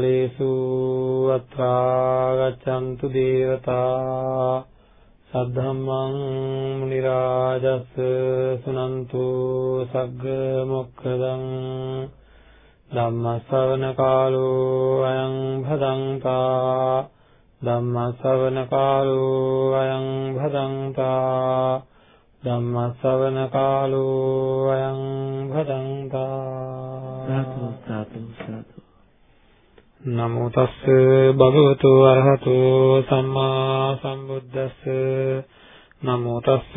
කාලේසු අත්‍රාගතන්තු දේවතා සද්ධම්මං මුනි රාජස් සුනන්තු සග්ග මොක්ඛදං ධම්ම ශ්‍රවණ කාලෝ අයං භදංතා ධම්ම ශ්‍රවණ කාලෝ අයං භදංතා ධම්ම ශ්‍රවණ කාලෝ අයං භදංතා සතු සතු නමෝ තස්ස භගවතු අරහතෝ සම්මා සම්බුද්දස්ස. නමෝ තස්ස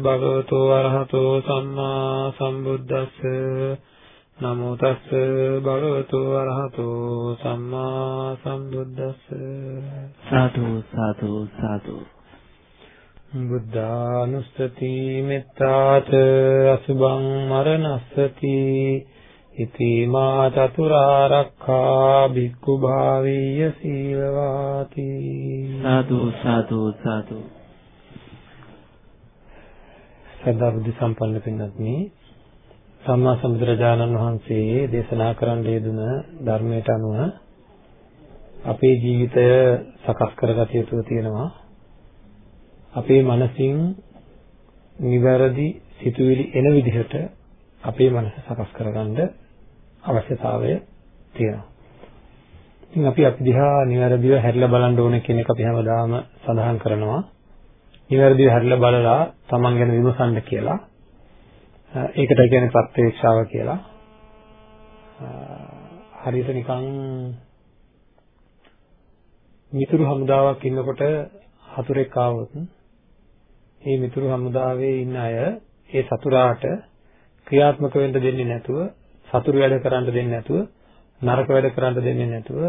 භගවතු අරහතෝ සම්මා සම්බුද්දස්ස. නමෝ තස්ස භගවතු අරහතෝ සම්මා සම්බුද්දස්ස. සාදු සාදු සාදු. බුද්ධානුස්සති මෙත්තාත අසුභං මරණස්සති ඉති මා චතුරාරක්ඛා භික්ඛු භාවීය සීලවාති සාදු සාදු සාදු සදා බුද්ධ සම්පන්න පින්වත්නි සම්මා සම්බුදුරජාණන් වහන්සේ දේශනා කරන්න යෙදුන ධර්මයට අනුව අපේ ජීවිතය සකස් කරගත යුතු තියෙනවා. අපේ මනසින් නිවැරදි සිතුවිලි එන විදිහට අපේ මනස සකස් කරගන්න අවශ්‍යතාවය තියෙනවා. ඉතින් අපි අපි දිහා නිවැරදිව හැරිලා බලන්න ඕනේ කියන එක අපි හැමදාම සඳහන් කරනවා. නිවැරදිව හැරිලා බලලා තමන් ගැන විමසන්න කියලා. ඒකට කියන්නේ ප්‍රත්‍යක්ෂාව කියලා. හරියට නිකන් මිතුරු හමුදාවක් ඉන්නකොට හතුරෙක් ආවොත් මේ මිතුරු හමුදාවේ ඉන්න අය ඒ සතුරාට ක්‍රියාත්මක වෙන්න දෙන්නේ නැතුව සතුරු වැඩ කරන්න දෙන්නේ නැතුව නරක වැඩ කරන්න දෙන්නේ නැතුව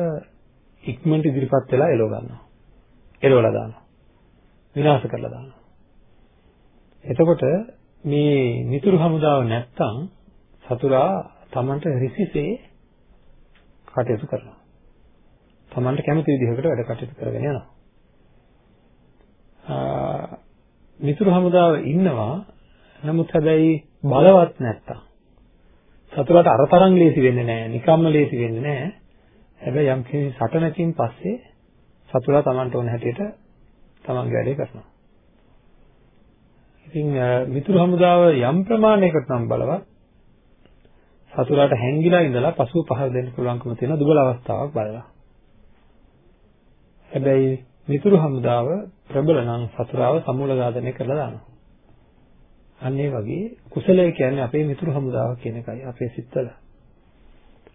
ඉක්මනට ඉදිරිපත් වෙලා එලව ගන්නවා. එලවලා දානවා. විනාශ කරලා දානවා. එතකොට මේ මිතුරු හමුදාව නැත්තම් සතුරා Tamanට රිසිසේ කටයුතු කරනවා. Tamanට කැමති විදිහකට වැඩ කටයුතු කරගෙන යනවා. මිතුරු හමුදාව ඉන්නවා නමුත් හැබැයි බලවත් නැත්තම් සතුරාට අරතරන් ලේසි වෙන්නේ නැහැ නිකම්ම ලේසි වෙන්නේ නැහැ හැබැයි යම් කිසි සටනකින් පස්සේ සතුරා Tamanට ඕන හැටියට Tamanගේ වැඩේ කරනවා ඉතින් මිතුරු හමුදාව යම් ප්‍රමාණයකට නම් බලවත් සතුරාට හැංගිලා ඉඳලා පසුව පහර දෙන්න පුළුවන්කම තියෙන දුබල අවස්ථාවක් බලලා. හැබැයි මිතුරු හමුදාව ප්‍රබල නම් සතුරාව සමූල ඝාතනය කරලා දානවා. අන්න ඒ වගේ කුසලය කියන්නේ අපේ මිතුරු හමුදාව කියන එකයි අපේ සිත්වල.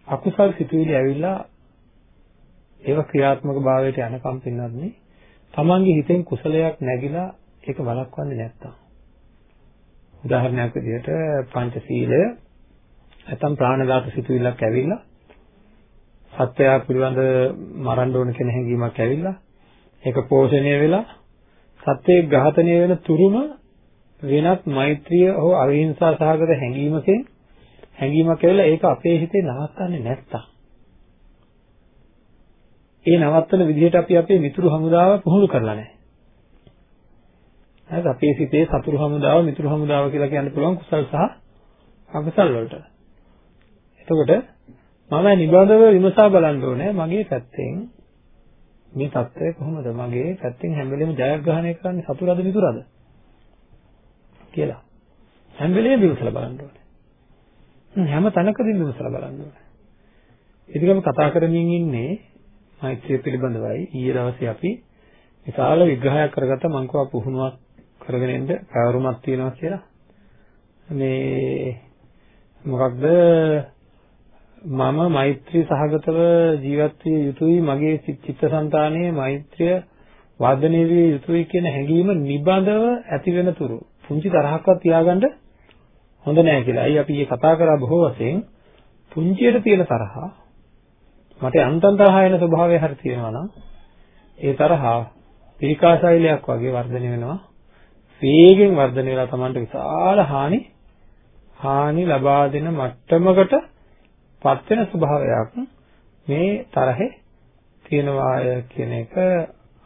අකුසල් සිතුවිලි ඇවිල්ලා ඒව ක්‍රියාත්මක භාවයට යනකම් පින්නත් තමන්ගේ හිතෙන් කුසලයක් නැగిලා ඒක වළක්වන්නේ නැත්තම් උදාහරණයක් විදිහට පංචශීලය නැත්නම් ප්‍රාණඝාත සිතුවිල්ලක් ඇවිල්ලා සත්‍යයක් පිළිබඳ මරන්න ඕන කියන හැඟීමක් ඇවිල්ලා ඒක පෝෂණය වෙලා සත්‍යයේ ඝාතනය වෙන තුරුම වෙනත් මෛත්‍රිය හෝ අවිහිංසා සහගත හැඟීමකින් හැඟීමක් ඇවිල්ලා ඒක අපේ හිතේ නවත්තන්නේ නැත්තම්. ඒ නවත්තන විදිහට අපි අපේ මිතුරු හමුදාව පුහුණු කරලා නැහැ. හරිද? අපේ සිතේ සතුරු හමුදාව මිතුරු හමුදාව කියලා කියන්න පුළුවන් කුසල් සහ අකුසල් වලට. එතකොට මම නිබඳව විමසා බලන්න ඕනේ මගේ පැත්තෙන් මේ தත්ත්වය කොහොමද? මගේ පැත්තෙන් හැම වෙලෙම ජයග්‍රහණය කරන්නේ සතුරාද මිතුරාද? කියලා. හැම වෙලෙම විමසලා බලන්න ඕනේ. හැම තැනකදීම විමසලා බලන්න ඕනේ. ඉතින් අපි කතා කරමින් ඉන්නේ මෛත්‍රිය පිළිබඳවයි. ඊයේ දවසේ අපි විශාල විග්‍රහයක් කරගත්ත මං කව පුහුණුවක් කරගෙන ඉන්න පැවරුමක් තියෙනවා කියලා මේ මොකක්ද මම මෛත්‍රී සහගතව ජීවත් විය යුතුයි මගේ චිත්තසංතානයේ මෛත්‍රිය වර්ධනය විය යුතුයි කියන හැඟීම නිබඳව ඇති වෙන තුරු පුංචි තරහක්වත් තියාගන්න හොඳ නෑ කියලා. අයි අපි මේ කතා කරා බොහෝ වශයෙන් පුංචියට තියෙන තරහා මට අන්තන් තරහා එන ස්වභාවය හරි තියෙනවා නම් ඒ තරහා පිරිකාසයිලයක් වගේ වර්ධනය වෙනවා වේගෙන් වර්ධනය වෙලා Tamanට විශාල හානි හානි ලබා දෙන මට්ටමකට පත් වෙන ස්වභාවයක් මේ තරහේ තියෙනවාය කියන එක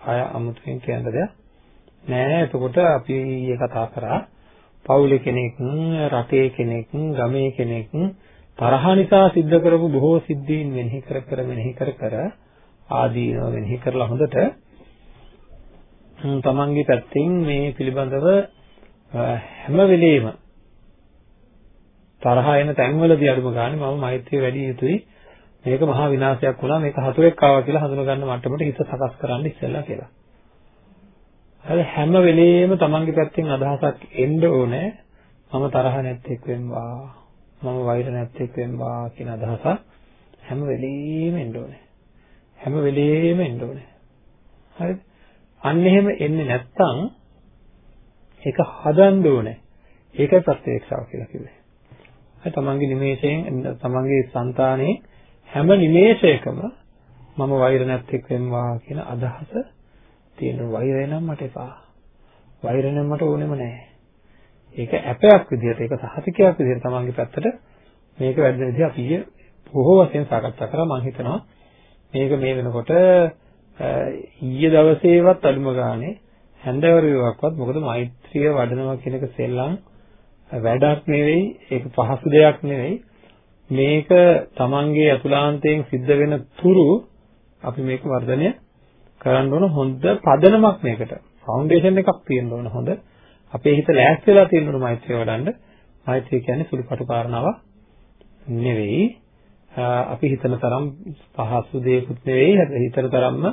අය අමුතුවෙන් කියන්න දෙයක් නෑ. එතකොට අපි ඊයේ කතා කරා පවුලේ කෙනෙක් රටේ කෙනෙක් ගමේ කෙනෙක් තරහ නිසා සිද්ධ කරපු බොහෝ සිද්ධීන් මෙනෙහි කර කර මෙනෙහි කර කර ආදීනව මෙනෙහි කරලා හොඳට තමන්ගේ පැත්තෙන් මේ පිළිබඳව හැම වෙලෙම තරහ එන තැන්වලදී අඩුම ගානේ මම මෛත්‍රිය වැඩි යුතුයි. මේක මහා විනාශයක් වුණා. මේක හතුරෙක් ආවා කියලා හඳුනගන්න මට්ටමට හිත සකස් කරන්න ඉස්සෙල්ලා කියලා. හරි හැම වෙලෙම තමන්ගේ පැත්තෙන් අදහසක් එන්න ඕනේ මම තරහ නැත්තේක් වෙම්වා මම වෛර නැත්තේක් වෙම්වා කියන අදහස හැම වෙලෙම එන්න ඕනේ. හැම වෙලෙම එන්න ඕනේ. හරිද? අන්න එහෙම එන්නේ නැත්තම් ඒක හදන්න ඕනේ. ඒකයි ප්‍රත්‍යක්ෂාව කියලා කිව්වේ. හරි තමන්ගේ නිමේෂයෙන් තමන්ගේ సంతානේ හැම නිමේෂයකම මම වෛර නැත්තේක් වෙනවා කියන අදහස තියෙන වෛරය නම් මට එපා. වෛර නම් මට ඕනෙම නැහැ. ඒක ඇපයක් විදිහට ඒක සහතිකයක් විදිහට තමන්ගේ පැත්තට මේක වැඩි විදිහ අපි බොහෝ වශයෙන් සාකච්ඡා කරා මම හිතනවා මේක මේ වෙනකොට ඊයේ දවසේවත් අඩුම ගානේ හැන්දවරුවක්වත් මොකද මෛත්‍රිය වඩනවා කියන එක සෙල්ලම් වැඩක් නෙවෙයි ඒක පහසු දෙයක් නෙවෙයි මේක තමන්ගේ අතුලාන්තයෙන් සිද්ධ වෙන තුරු අපි මේක වර්ධනය කරන්න ඕන හොඳ පදනමක් මේකට. ෆවුන්ඩේෂන් එකක් තියෙන්න ඕන හොඳ. අපේ හිත ලෑස්ති වෙලා තියෙන්න ඕන මෛත්‍රිය වඩන්න. මෛත්‍රිය කියන්නේ සුළුපටු කාරණාවක් නෙවෙයි. අපි හිතන තරම් පහසු දෙයක්ුත් නෙවෙයි. හිතන තරම්ම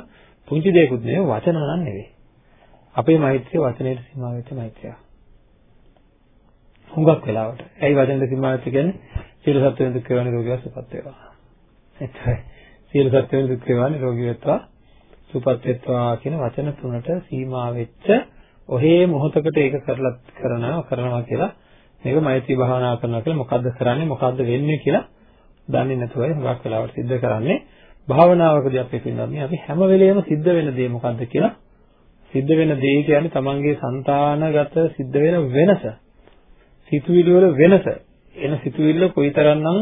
පුංචි දෙයක්ුත් නෙවෙයි. වචන නම් නෙවෙයි. අපේ මෛත්‍රිය වචනයට සීමා වෙච්ච මෛත්‍රියක්. හුඟක් වෙලාවට. ඇයි වචනෙට සීමා වෙච්ච කියන්නේ? සියලු සත්ත්වයන් දුක් වේවා නිරෝගීව සුවපත් වේවා. එච්චරයි සියලු සත්ත්වයන් දුක් වේවා නිරෝගී වෙත්වා සුපත් වෙත්වා කියන වචන තුනට සීමා වෙච්ච ඔහේ මොහොතකට ඒක කරලා කරනවා කරනවා කියලා මේක මෛත්‍රී භාවනා කරනවා කියලා මොකද්ද කරන්නේ මොකද්ද වෙන්නේ කියලා දන්නේ නැතුවයි හුඟක් වෙලාවට සිද්ධ කරන්නේ. භාවනාවකදී අපි කියන්නේ අපි හැම වෙලෙම සිද්ධ වෙන දේ මොකද්ද කියලා සිද්ධ වෙන දේ කියන්නේ තමන්ගේ సంతානගත සිද්ධ වෙන වෙනස. සිතුවිලි වල වෙනස. එන සිතුවිල්ල කොයිතරම්නම්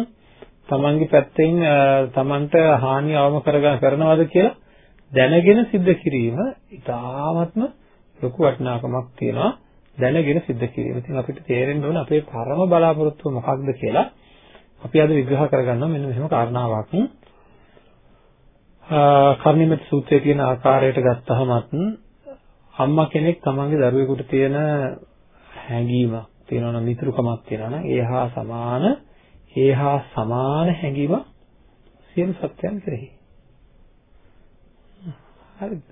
තමන්ගේ පැත්තෙන් තමන්ට හානිය අවම කරගන්න කරනවද කියලා දැනගෙන සිද්ධ කිරීම ඉතාමත්ම ලොකු වටිනාකමක් තියෙනවා දැනගෙන සිද්ධ කිරීම. ඉතින් අපිට තේරෙන්න ඕන අපේ පරම බලාපොරොත්තුව මොකක්ද කියලා අපි අද විග්‍රහ කරගන්නවා මෙන්න මෙහෙම කාරණාවක්. කර්ණිමෙත් සූත්‍රයේ තියෙන ආකාරයට ගත්තහමත් අම්මා කෙනෙක් තමන්ගේ දරුවෙකුට තියෙන හැඟීමක් තියෙනවා නම් මිතුරුකමක් තියෙනවා නම් ඒ හා සමාන ඒ හා සමාන හැඟීමක් සියලු සත්‍යයන් කෙරෙහි. හරිද?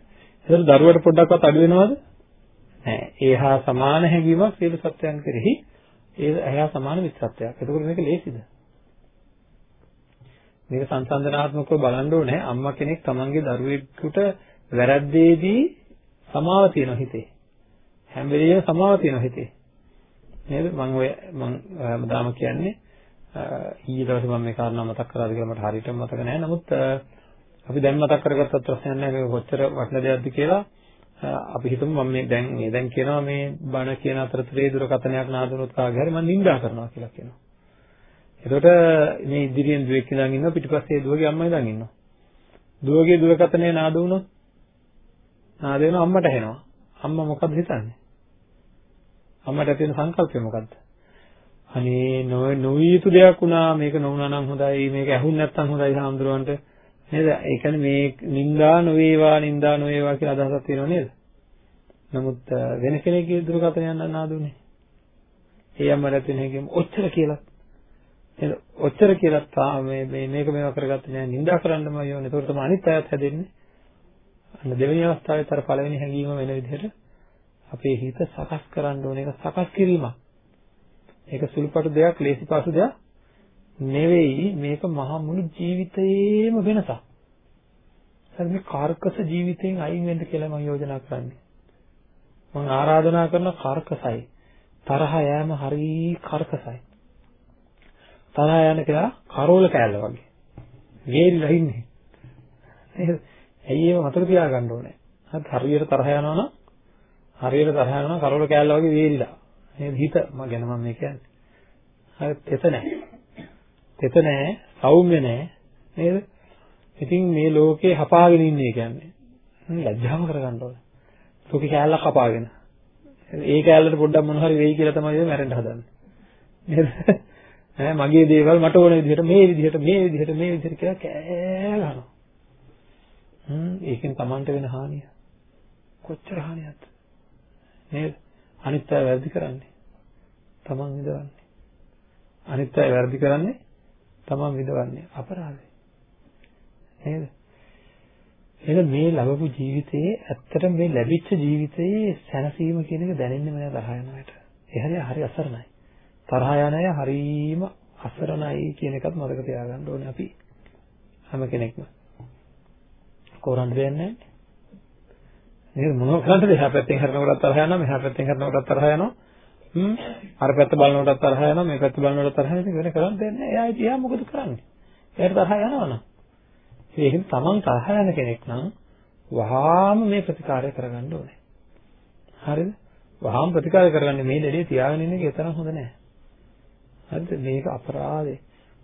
ඒතර දරුවට පොඩ්ඩක්වත් අඩු වෙනවද? නැහැ. ඒ හා සමාන හැඟීමක් සියලු සත්‍යයන් කෙරෙහි ඒ එහා සමාන මිත්‍රත්වයක්. එතකොට මේක ලේසිද? මේක සංසන්දනාත්මකව බලන්න ඕනේ අම්මා කෙනෙක් තමන්ගේ දරුවෙකුට වැරද්දේදී සමාව තියෙන හිතේ. හැම වෙලෙම සමාව තියෙන හිතේ. නේද? මම ඔය මම හැමදාම කියන්නේ ඊයේ දවසේ මම මේ කාරණා මතක් කරාද කියලා මට හරියටම මතක නැහැ. නමුත් අපි දැන් මතක් කරගත්තත් ප්‍රශ්නයක් නැහැ. මේක කොච්චර වටින දෙයක්ද කියලා අපි හිතමු මම මේ දැන් මේ දැන් කියනවා මේ බණ කියන අතරතුරේ දුරකථනයක් නාදුනොත් කාගේ හරි මම නිඳා කරනවා කියලා කියනවා. එතකොට මේ ඉදිරියෙන් දුවෙක් ඉඳන් ඉන්නවා පිටිපස්සේ දුවගේ අම්මා ඉඳන් ඉන්නවා. දුවගේ දුරකථනය නාද වුණොත් නාද වෙනවා අම්මට ඇහෙනවා. අම්මා මොකද හිතන්නේ? අම්මට ඇති වෙන සංකල්පය මොකද්ද? අනේ නොවියුතු දෙයක් වුණා මේක නොවුණා නම් හොඳයි මේක ඇහුන් නැත්නම් හොඳයි සාම්දුරවන්ට නේද? ඒ කියන්නේ මේ නිന്ദා නොවේවා නිന്ദා නොවේවා කියලා අදහසක් තියෙනව නේද? නමුත් වෙන කෙනෙක්ගේ දුරකථන යන්න නාදුනේ. ඒ අම්මලා තියෙන හැඟීම ඔච්චර කියලා. නේද? ඔච්චර කියලා තා මේ මේ මේක මේවා කරගත්තේ නෑ නිന്ദා කරන්නම යෝනේ. ඒකට තමයි අනිත් අයත් හැදෙන්නේ. අන්න දෙවෙනි අවස්ථාවේතර පළවෙනි හැඟීම වෙන විදිහට අපේ හිත සකස් කරන්න ඕනේ. ඒක සකස් කිරීමක්. ඒක සුළුපටු දෙයක්, ලේසිපාසු දෙයක් නෙවෙයි. මේක මහා මුළු ජීවිතේම වෙනසක්. හරි මේ කාර්කස ජීවිතයෙන් අයින් වෙන්න කියලා මම යෝජනා කරන්නේ. මම ආරාධනා කරන කාර්කසයි. තරහ යෑම හරි කාර්කසයි. තරහ යන කියලා කරෝල කෑල්ල වගේ. ගේරිලා ඉන්නේ. නේද? ඇයි ඒව වතුර තියාගන්න ඕනේ. හරියට තරහ යනවා නම් හරියට තරහ යනවා කරවල කෑල්ල වගේ වේලිලා. නේද? හිත මම ගැන මම මේ කියන්නේ. හරි තෙත නැහැ. තෙත නැහැ, සෞම්‍ය නැහැ. නේද? ඉතින් මේ ලෝකේ හපාගෙන ඉන්නේ කියන්නේ. ලැජ්ජාව කරගන්න ඕනේ. ලෝකේ කෑල්ලක් හපාගෙන. ඒ කෑල්ලට පොඩ්ඩක් මොන හරි වෙයි කියලා තමයි මැරෙන්න හදන්නේ. නේද? ඈ මගේ දේවල් මට ඕන විදිහට මේ විදිහට මේ විදිහට මේ විදිහට කියලා කෑ ගහනවා. හ්ම් ඒකෙන් Tamanට වෙන හානිය කොච්චර හානියක්ද නේද? අනිත් අය වැරදි කරන්නේ. Taman විඳවන්නේ. අනිත් අය වැරදි කරන්නේ Taman විඳවන්නේ අපරාධේ. නේද? එහෙනම් මේ ලැබපු ජීවිතයේ ඇත්තටම මේ ලැබිච්ච ජීවිතයේ සැනසීම කියන එක දැනෙන්නේ නැහැ තරහ යනකොට. ඒ හරිය හරි අසරණයි. තරහ යන අය හරීම අසරණයි කියන එකත් මතක තියාගන්න ඕනේ අපි හැම කෙනෙක්ම. කොරන්න දෙයක් නැහැ. නේද මොනව කරන්නද? එහා පැත්තෙන් හරනකොටත් තරහ යනවා, මෙහා පැත්තෙන් හරනකොටත් තරහ යනවා. හ්ම් අර පැත්ත බලනකොටත් තරහ යනවා, මේ පැත්ත බලනකොටත් තරහ යනවා. වෙන කරන්න දෙයක් නැහැ. එයා එයා මොකද කරන්නේ? එයාට තරහ යනවනේ. ඒකෙන් තමන් තරහ යන කෙනෙක් නම් වහාම මේ ප්‍රතිකාරය කරගන්න ඕනේ. හරිද? වහාම ප්‍රතිකාරය කරගන්න මේ දෙලේ තියාගෙන ඉන්න එක තරම් හොඳ නෑ. හරිද? මේක අපරාධේ.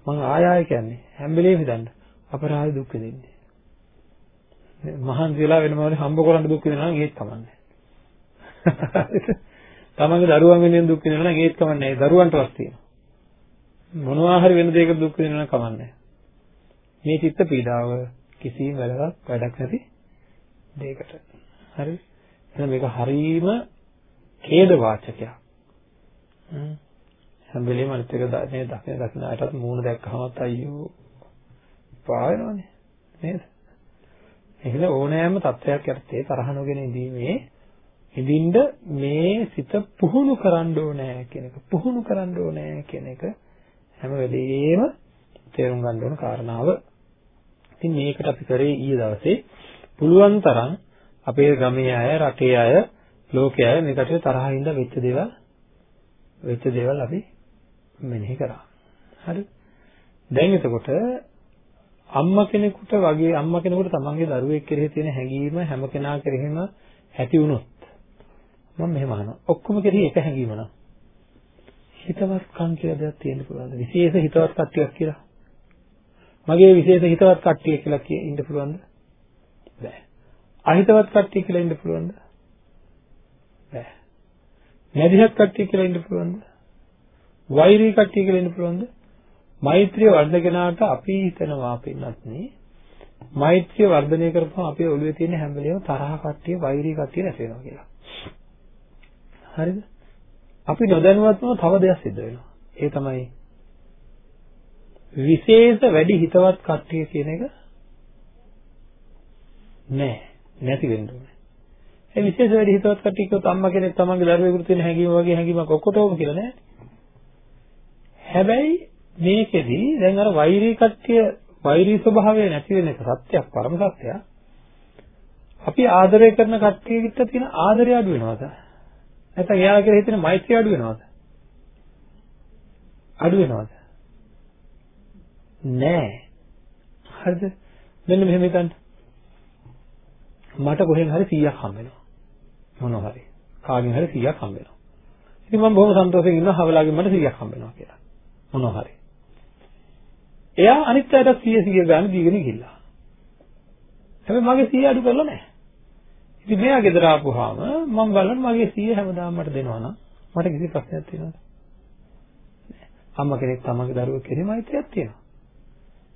මම ආය ආය කියන්නේ හැම වෙලේම හිතන්න අපරාධ දුක් විඳින්නේ. මහන්සි වෙලා වෙන මොනවද හම්බ කරන්න දුක් විඳිනවා නම් ඒත් කමන්නේ. තමන්ගේ දරුවන් වෙනුවෙන් දුක් විඳිනවා නම් ඒත් කමන්නේ. දරුවන්ටවත් තියෙනවා. මොනවා හරි වෙන දෙයක දුක් විඳිනවා නම් කමන්නේ. මේ චිත්ත පීඩාව කිසිම වැඩක් වැඩක් නැති දෙයකට. හරි? එහෙනම් මේක හරීම ඛේද වාචකයක්. හැම වෙලේම අනිත් එක මේ දකින දකින අයටත් මූණ දැක්කමත් අයියෝ පාවෙනවනේ නේද? ඒකද ඕනෑම තත්වයක් යටතේ තරහ නොගෙන ඉඳීමේ ඉඳින්න මේ සිත පුහුණු කරන්න ඕනේ කියන එක පුහුණු කරන්න ඕනේ කියන එක හැම වෙලෙම තේරුම් ගන්න ඕන කාරණාව. ඉතින් මේකට අපි කරේ ඊයේ දවසේ පුළුවන් තරම් අපේ ගමේ අය, රටේ අය, ලෝකයේ අය මේකට තරහින්ද වෙච්ච දේවල් වෙච්ච දේවල් අපි මෙනෙහි කරා. හරි? දැන් එතකොට අම්මා කෙනෙකුට වගේ අම්මා කෙනෙකුට තමන්ගේ දරුවෙක් කෙරෙහි තියෙන හැඟීම හැම කෙනා කෙරෙහිම ඇති වුණොත් මම මෙහෙම අහනවා. ඔක්කොම කෙරෙහි එක හැඟීම නම් හිතවත්කම් කියලා දෙයක් තියෙන්න පුළුවන්ද? විශේෂ හිතවත් කට්ටියක් කියලා. මගේ විශේෂ හිතවත් කට්ටිය කියලා ඉන්න පුළුවන්ද? බෑ. අහිතවත් කට්ටිය කියලා ඉන්න පුළුවන්ද? බෑ. නැදිහත් කට්ටිය කියලා ඉන්න පුළුවන්ද? වෛරී කට්ටිය කියලා ඉන්න පුළුවන්ද? මෛත්‍රිය වර්ධකනාට අපි හිතනවා පින්නත් නේ. මෛත්‍රිය වර්ධනය කරපුවම අපේ ඔළුවේ තියෙන හැම වෙලේම තරහ කට්ටිය, වෛරී කට්ටිය නැති වෙනවා කියලා. හරිද? අපි නොදැනුවත්වම තව දෙයක් සිද්ධ වෙනවා. ඒ තමයි විශේෂ වැඩි හිතවත් කට්ටිය කියන එක නෑ නැති වෙන්න ඕනේ. ඒ විශේෂ වැඩි හිතවත් කට්ටිය කිව්වොත් අම්මා කෙනෙක් තමන්ගේ දරුවෙකුට තියෙන හැඟීම වගේ හැඟීමක් ඔක්කොටම කියලා නෑ. හැබැයි මේකෙදි දැන් අර වෛරී කට්ටිය වෛරී ස්වභාවය නැති වෙන එක සත්‍යයක් පරම සත්‍යයක්. අපි ආදරය කරන කට්ටියට තියෙන ආදරය අඩු වෙනවද? නැත්නම් එයාලා කියලා හිතෙන මෛත්‍රිය අඩු වෙනවද? අඩු වෙනවද? නෑ. හරිද? මෙන්න මෙහෙම හිතන්න. මට කොහෙන් හරි 100ක් හම්බ වෙනවා. මොනවා හරි. කාගෙන් හරි 100ක් හම්බ වෙනවා. ඉතින් මම බොහොම සන්තෝෂයෙන් ඉන්නවා හවලාගෙන් මට 100ක් හම්බ වෙනවා කියලා. මොනවා හරි. එයා අනිත් අයට 100 100 ගන්න දීගෙන ගිහිල්ලා. හැබැයි මගේ 100 අඩු කරලා නැහැ. ඉතින් මෙයා ගෙදර ආපුවාම මම බලන්න මගේ 100 හැමදාම මට දෙනවා නම් මට කිසි ප්‍රශ්නයක් තියෙනවද? අම්මා කෙනෙක් තමගේ දරුවෙක් කෙරෙහි මෛත්‍රියක් තියෙනවා.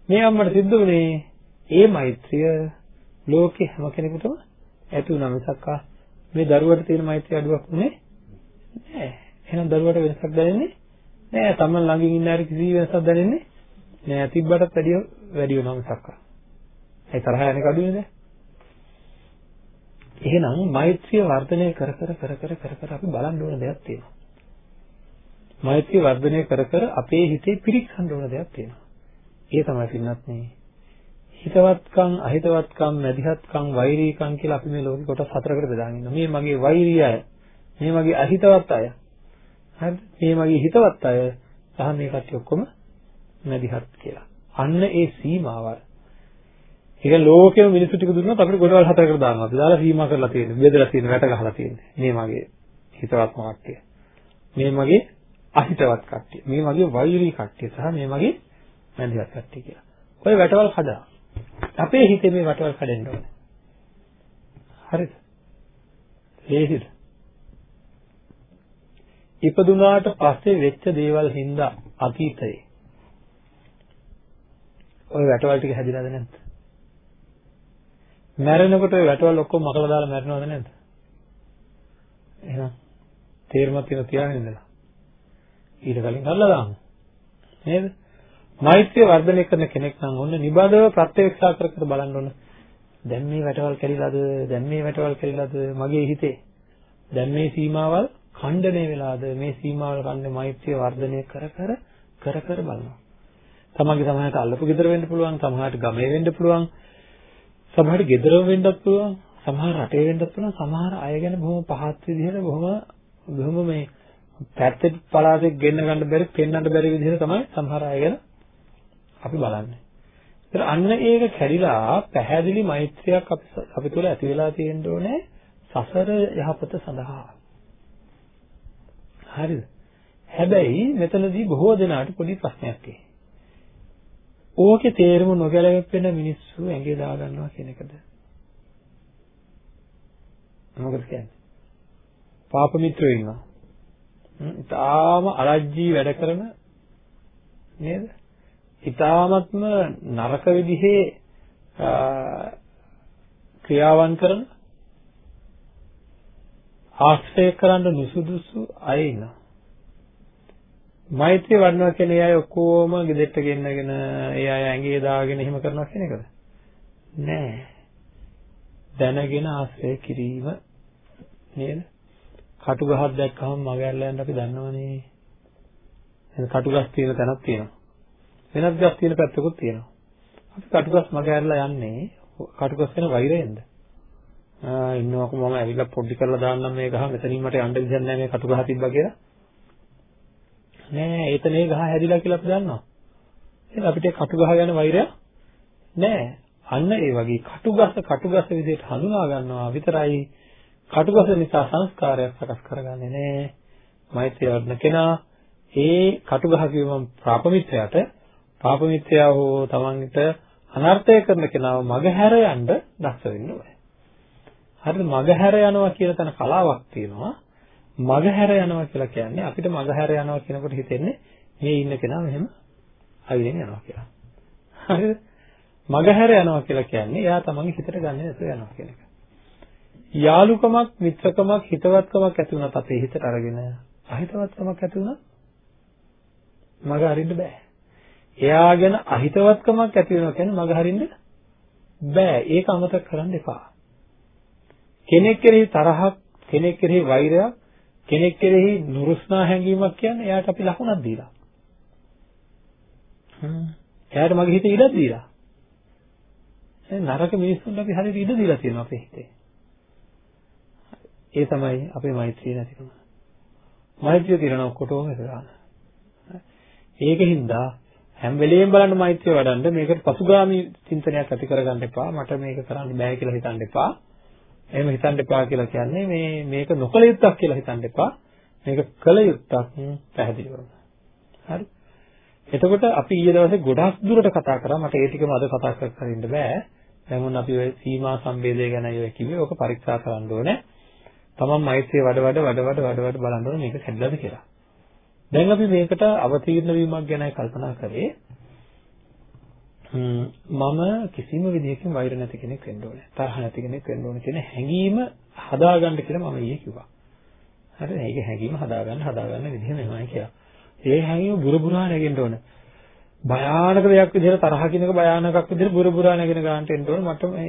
මේ අම්මට සිද්ධ වුණේ ඒ මෛත්‍රිය ලෝකේ හැම කෙනෙකුටම ඇති වුණා මිසක් මේ දරුවට තියෙන මෛත්‍රිය අඩුවක් නෙමෙයි. නෑ. එහෙනම් දරුවට වෙනසක් දැනෙන්නේ නෑ. තමන් ළඟින් ඉන්න අය කිසි වෙනසක් දැනෙන්නේ නෑ. තිබ්බටත් වැඩිය වැඩි වෙනවා මිසක්. ඒ තරහ යන එක අඩු වෙන්නේ එහෙනම් මෛත්‍රිය වර්ධනය කර කර කර කර කර කර අපි බලන්න ඕන දෙයක් තියෙනවා. මෛත්‍රිය වර්ධනය කර කර අපේ හිතේ පිරික්සන්න ඕන දෙයක් තියෙනවා. ඒ තමයි පින්නත් නේ. හිතවත්කම්, අහිතවත්කම්, මැදිහත්කම්, වෛරීකම් කියලා අපි මේ ලෝකෙ කොටස් හතරකට බෙදාගෙන ඉන්නවා. මේ මගේ වෛරී අය, මේ මගේ අහිතවත් අය. හරිද? මේ මගේ හිතවත් අය සහ මේ කට්ටිය ඔක්කොම මැදිහත් කියලා. අන්න ඒ සීමාවල්. ඒක ලෝකෙම මිනිස්සු ටික දුන්නොත් අපිට ගොඩවල් හතරකට දානවා. අපි දාලා සීමා කරලා තියෙන්නේ. බෙදලා තියෙන, වැට ගහලා තියෙන්නේ. මේ මගේ හිතවත් කට්ටිය. මේ මගේ අහිතවත් කට්ටිය. මේ මගේ වෛරී කට්ටිය සහ මේ මගේ මැදිහත් කට්ටිය කියලා. ඔය වැටවල් හදා. අපේ හිතේ මේ වැටවල් කඩෙන්න ඕනේ. හරිද? ලේසිද? ඉපදුනාට පස්සේ වෙච්ච දේවල් හින්දා අතීතයේ ওই වැටවල් ටික හැදිලාද නැද්ද? මැරෙනකොට ওই වැටවල් ඔක්කොම මකලා දාලා මැරෙනවද නැද්ද? එහෙනම් තේරුමක් තියෙන තියාගෙන ඉඳලා. ඊට කලින් අල්ලලා දාමු. නේද? මෛත්‍රිය වර්ධනය කරන කෙනෙක් නම් ඔන්න නිබඳව ප්‍රත්‍යක්ෂා කර කර බලන්න ඕන. දැන් මේ වැටවල් කැරිලාද? දැන් මේ වැටවල් කැරිලාද මගේ හිතේ? දැන් මේ සීමාවල් ඛණ්ඩණය වෙලාද? මේ සීමාවල් ඛණ්ඩේ මෛත්‍රිය වර්ධනය කර කර කර කර බලනවා. තමන්ගේ සමහරට අල්ලපු ගෙදර වෙන්න පුළුවන්, සමහරට ගමේ වෙන්න පුළුවන්, සමහරට ගෙදරම වෙන්නත් පුළුවන්, සමහර රටේ වෙන්නත් පුළුවන්, සමහර අය ගැන බොහොම පහත් විදිහට බොහොම බොහොම මේ පැත්තේ පලාතේ ගෙන්න ගන්න බැරි, පෙන්වන්න බැරි විදිහට තමයි සමහර අය ගැන අපි බලන්නේ. ඒතර අන්න ඒක කැඩිලා පැහැදිලි මෛත්‍රියක් අපි අපි තුළ ඇති වෙලා තියෙන්න ඕනේ සසර යහපත සඳහා. හරිද? හැබැයි මෙතනදී බොහෝ දෙනාට පොඩි ප්‍රශ්නයක් තියෙනවා. ඕකේ තේරුම නොගැලපෙන මිනිස්සු ඇඟේ දා ගන්නවා කියන එකද? මොකද කියන්නේ? පාප මිත්‍රයෝ ඉන්නවා. ඊටාම අරජ්ජී වැඩ කරන නේද? ඊටාමත්ම නරක විදිහේ ක්‍රියාවන් කරන ආශ්‍රය කරන්න නුසුදුසු අය ඉන්නවා. මෛත්‍රිය වඩනවා කියන්නේ අය ඔක්කොම ගෙදෙට්ට ගෙන්නගෙන ඒ අය ඇඟේ දාගෙන එහෙම කරනවා කියන එකද? නෑ. දැනගෙන ආශ්‍රය කිරීම නේද? කටු ගහක් දැක්කම මග ඇරලා යන්න අපි දන්නවනේ. එහෙනම් කටු ගස් තියෙන තැනක් තියෙනවා. වෙනත් ගස් තියෙන පැත්තකුත් තියෙනවා. අපි කටු ගස් මග ඇරලා යන්නේ කටු ගස් වෙන වෛරයෙන්ද? ආ ඉන්නවකෝ මම ඇවිල්ලා පොඩි කරලා දාන්නම් මේ ගහ මෙතනින් මට යන්න විදියක් නැහැ මේ කටු ගහ තිබ්බා කියලා. නෑ ඒතනේ ගහ හැදිලා කියලා අපි දන්නවා. එහෙනම් අපිට කටු ගහ ගැන වෛරයක් නෑ. අන්න ඒ වගේ කටුගස කටුගස විදිහට හඳුනා ගන්නවා විතරයි කටුගස නිසා සංස්කාරයක් සකස් කරගන්නේ නෑ. මෛත්‍රිය වඩන කෙනා ඒ කටුගහ කියවම ප්‍රාපමිත්‍රයට පාපමිත්‍යාව හෝ තමන්ට අනර්ථය කරන කෙනාව මගහැර යන්න දක්ෂ වෙන්න ඕනේ. හරිද මගහැර යනවා කියන තැන කලාවක් තියෙනවා. මගහැර යනවා කියලා කියන්නේ අපිට මගහැර යනවා කියනකොට හිතෙන්නේ මේ ඉන්න කෙනා මෙහෙම අවිලෙන් යනවා කියලා. හරිද? මගහැර යනවා කියලා කියන්නේ එයා තමන්ගේ හිතට ගන්න නැතුව යනවා කියන එක. යාලුකමක්, මිත්‍රකමක්, හිතවත්කමක් ඇති වුණත් අපේ හිතට අරගෙන අහිතවත්කමක් ඇති වුණත් මග අරින්න බෑ. එයා ගැන අහිතවත්කමක් ඇති වෙනවා කියන්නේ මග හරින්න බෑ. ඒක අමතක කරන්න එපා. කෙනෙක් කෙරෙහි තරහක්, කෙනෙක් කෙරෙහි වෛරයක්, කෙනෙක් කෙරෙහි නුරුස්නා හැඟීමක් කියන්නේ එයාට අපි ලකුණක් දීලා. හ්ම්. එයාට මගේ හිතේ ඉඩක් දීලා. ඒ නරක මිනිස්සුන්ට අපි හරියට ඉඩ දීලා තියෙනවා අපේ හිතේ. ඒ තමයි අපේ මෛත්‍රිය නැතිකම. මෛත්‍රිය තියෙන ඔක්කොටම කරාන. ඒකින්ද හැම වෙලෙම බලන්න මෛත්‍රිය වඩන්න මේකට පසුගාමි චින්තනයක් ඇති කරගන්න එපා. මට මේක කරන්න බෑ කියලා හිතන්න එපා. එහෙම හිතන්න එපා කියලා කියන්නේ මේ මේක නොකල යුත්තක් කියලා හිතන්න එපා. මේක කළ යුත්තක් පැහැදිලිවම. හරි. එතකොට අපි ඊයේ දවසේ ගොඩක් දුරට කතා කරා. මට ඒ ටිකම අද කතා කරන්න බෑ. දැන් මොන අපි ඔය සීමා සම්බේධය ගැන අය කිව්වේ. ඕක පරීක්ෂා කරන්න ඕනේ. තමන් මෛත්‍රිය වඩ වඩ වඩ වඩ වඩ වඩ බලන්න ඕනේ මේක කැඩලාද කියලා. දැන් අපි මේකට අවතීර්ණ වීමක් ගැනයි කල්පනා කරේ. මම කිසිම විදිහකින් වෛර නැති කෙනෙක් වෙන්න ඕනේ. තරහ නැති කෙනෙක් වෙන්න ඕනේ කියන හැඟීම හදාගන්න කියලා මම ඊයේ කිව්වා. හරිද? මේක හැඟීම හදාගන්න හදාගන්න විදිහ මෙහෙමයි කියලා. ඒ හැඟීම බුරබුරා නැගෙන්න ඕනේ. භයානක දෙයක් විදිහට තරහ කිනක භයානකක් විදිහට බුරබුරා නැගෙන ගන්නට එන්න ඕනේ. මට මේ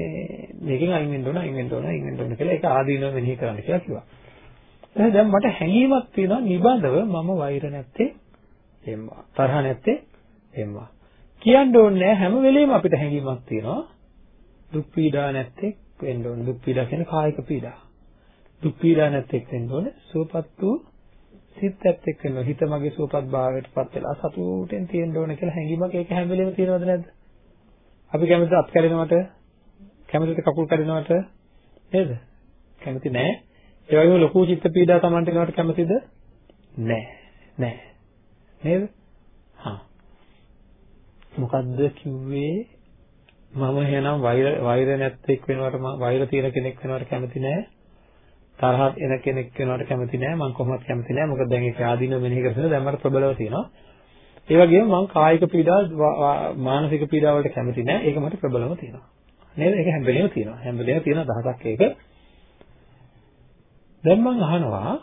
මේකෙන් අයින් වෙන්න ඕනේ, අයින් වෙන්න ඕනේ, අයින් වෙන්න ඕනේ කියලා ඒක ආදීනව මෙනෙහි කරන්න කියලා කිව්වා. එහෙනම් දැන් මට හැඟීමක් තියෙනවා නිබඳව මම වෛර නැත්තේ එම්මා. තරහ නැත්තේ එම්මා. කියන්න ඕනේ හැම වෙලෙම අපිට හැඟීමක් තියෙනවා. දුක් පීඩා නැත්තේ වෙන්න ඕනේ. දුක් පීඩා කියන්නේ කායික පීඩා. දුක් පීඩා නැත්තේ වෙන්න ඕනේ. සුවපත් වූ සිත් ඇත්තෙක් වෙනවා. හිත මගේ සුවපත් භාවයටපත් වෙලා සතුටෙන් තියෙන්න ඕනේ කියලා හැඟීමක් ඒක හැම වෙලෙම තියෙනවද නැද්ද? අපි කැමතිද අත් කැඩෙනවට? කැමතිද කකුල් කැඩෙනවට? නේද? කැමති නෑ. ඒ වගේම ලොකු චිත්ත පීඩා Tamanට එනවට කැමතිද? නෑ. නෑ. නේද? හා. මොකද්ද කිව්වේ? මම එහෙනම් වෛර වෛර නැත්තේක් වෙනවට මම වෛර තියෙන කෙනෙක් වෙනවට කැමති නෑ. තරහක් එන කෙනෙක් වෙනවට කැමති නෑ. මම කොහොමවත් කැමති නෑ. මොකද දැන් ඒක ආදීනව මෙනෙහි කරගෙන දැන් මට ප්‍රබලව තියෙනවා. ඒ වගේම මම කායික පීඩා මානසික පීඩා වලට කැමති නෑ. ඒක මට ප්‍රබලව තියෙනවා. නේද? ඒක හැම වෙලේම තියෙනවා. හැම වෙලේම තියෙන දහසක් ඒක. දැන් මම අහනවා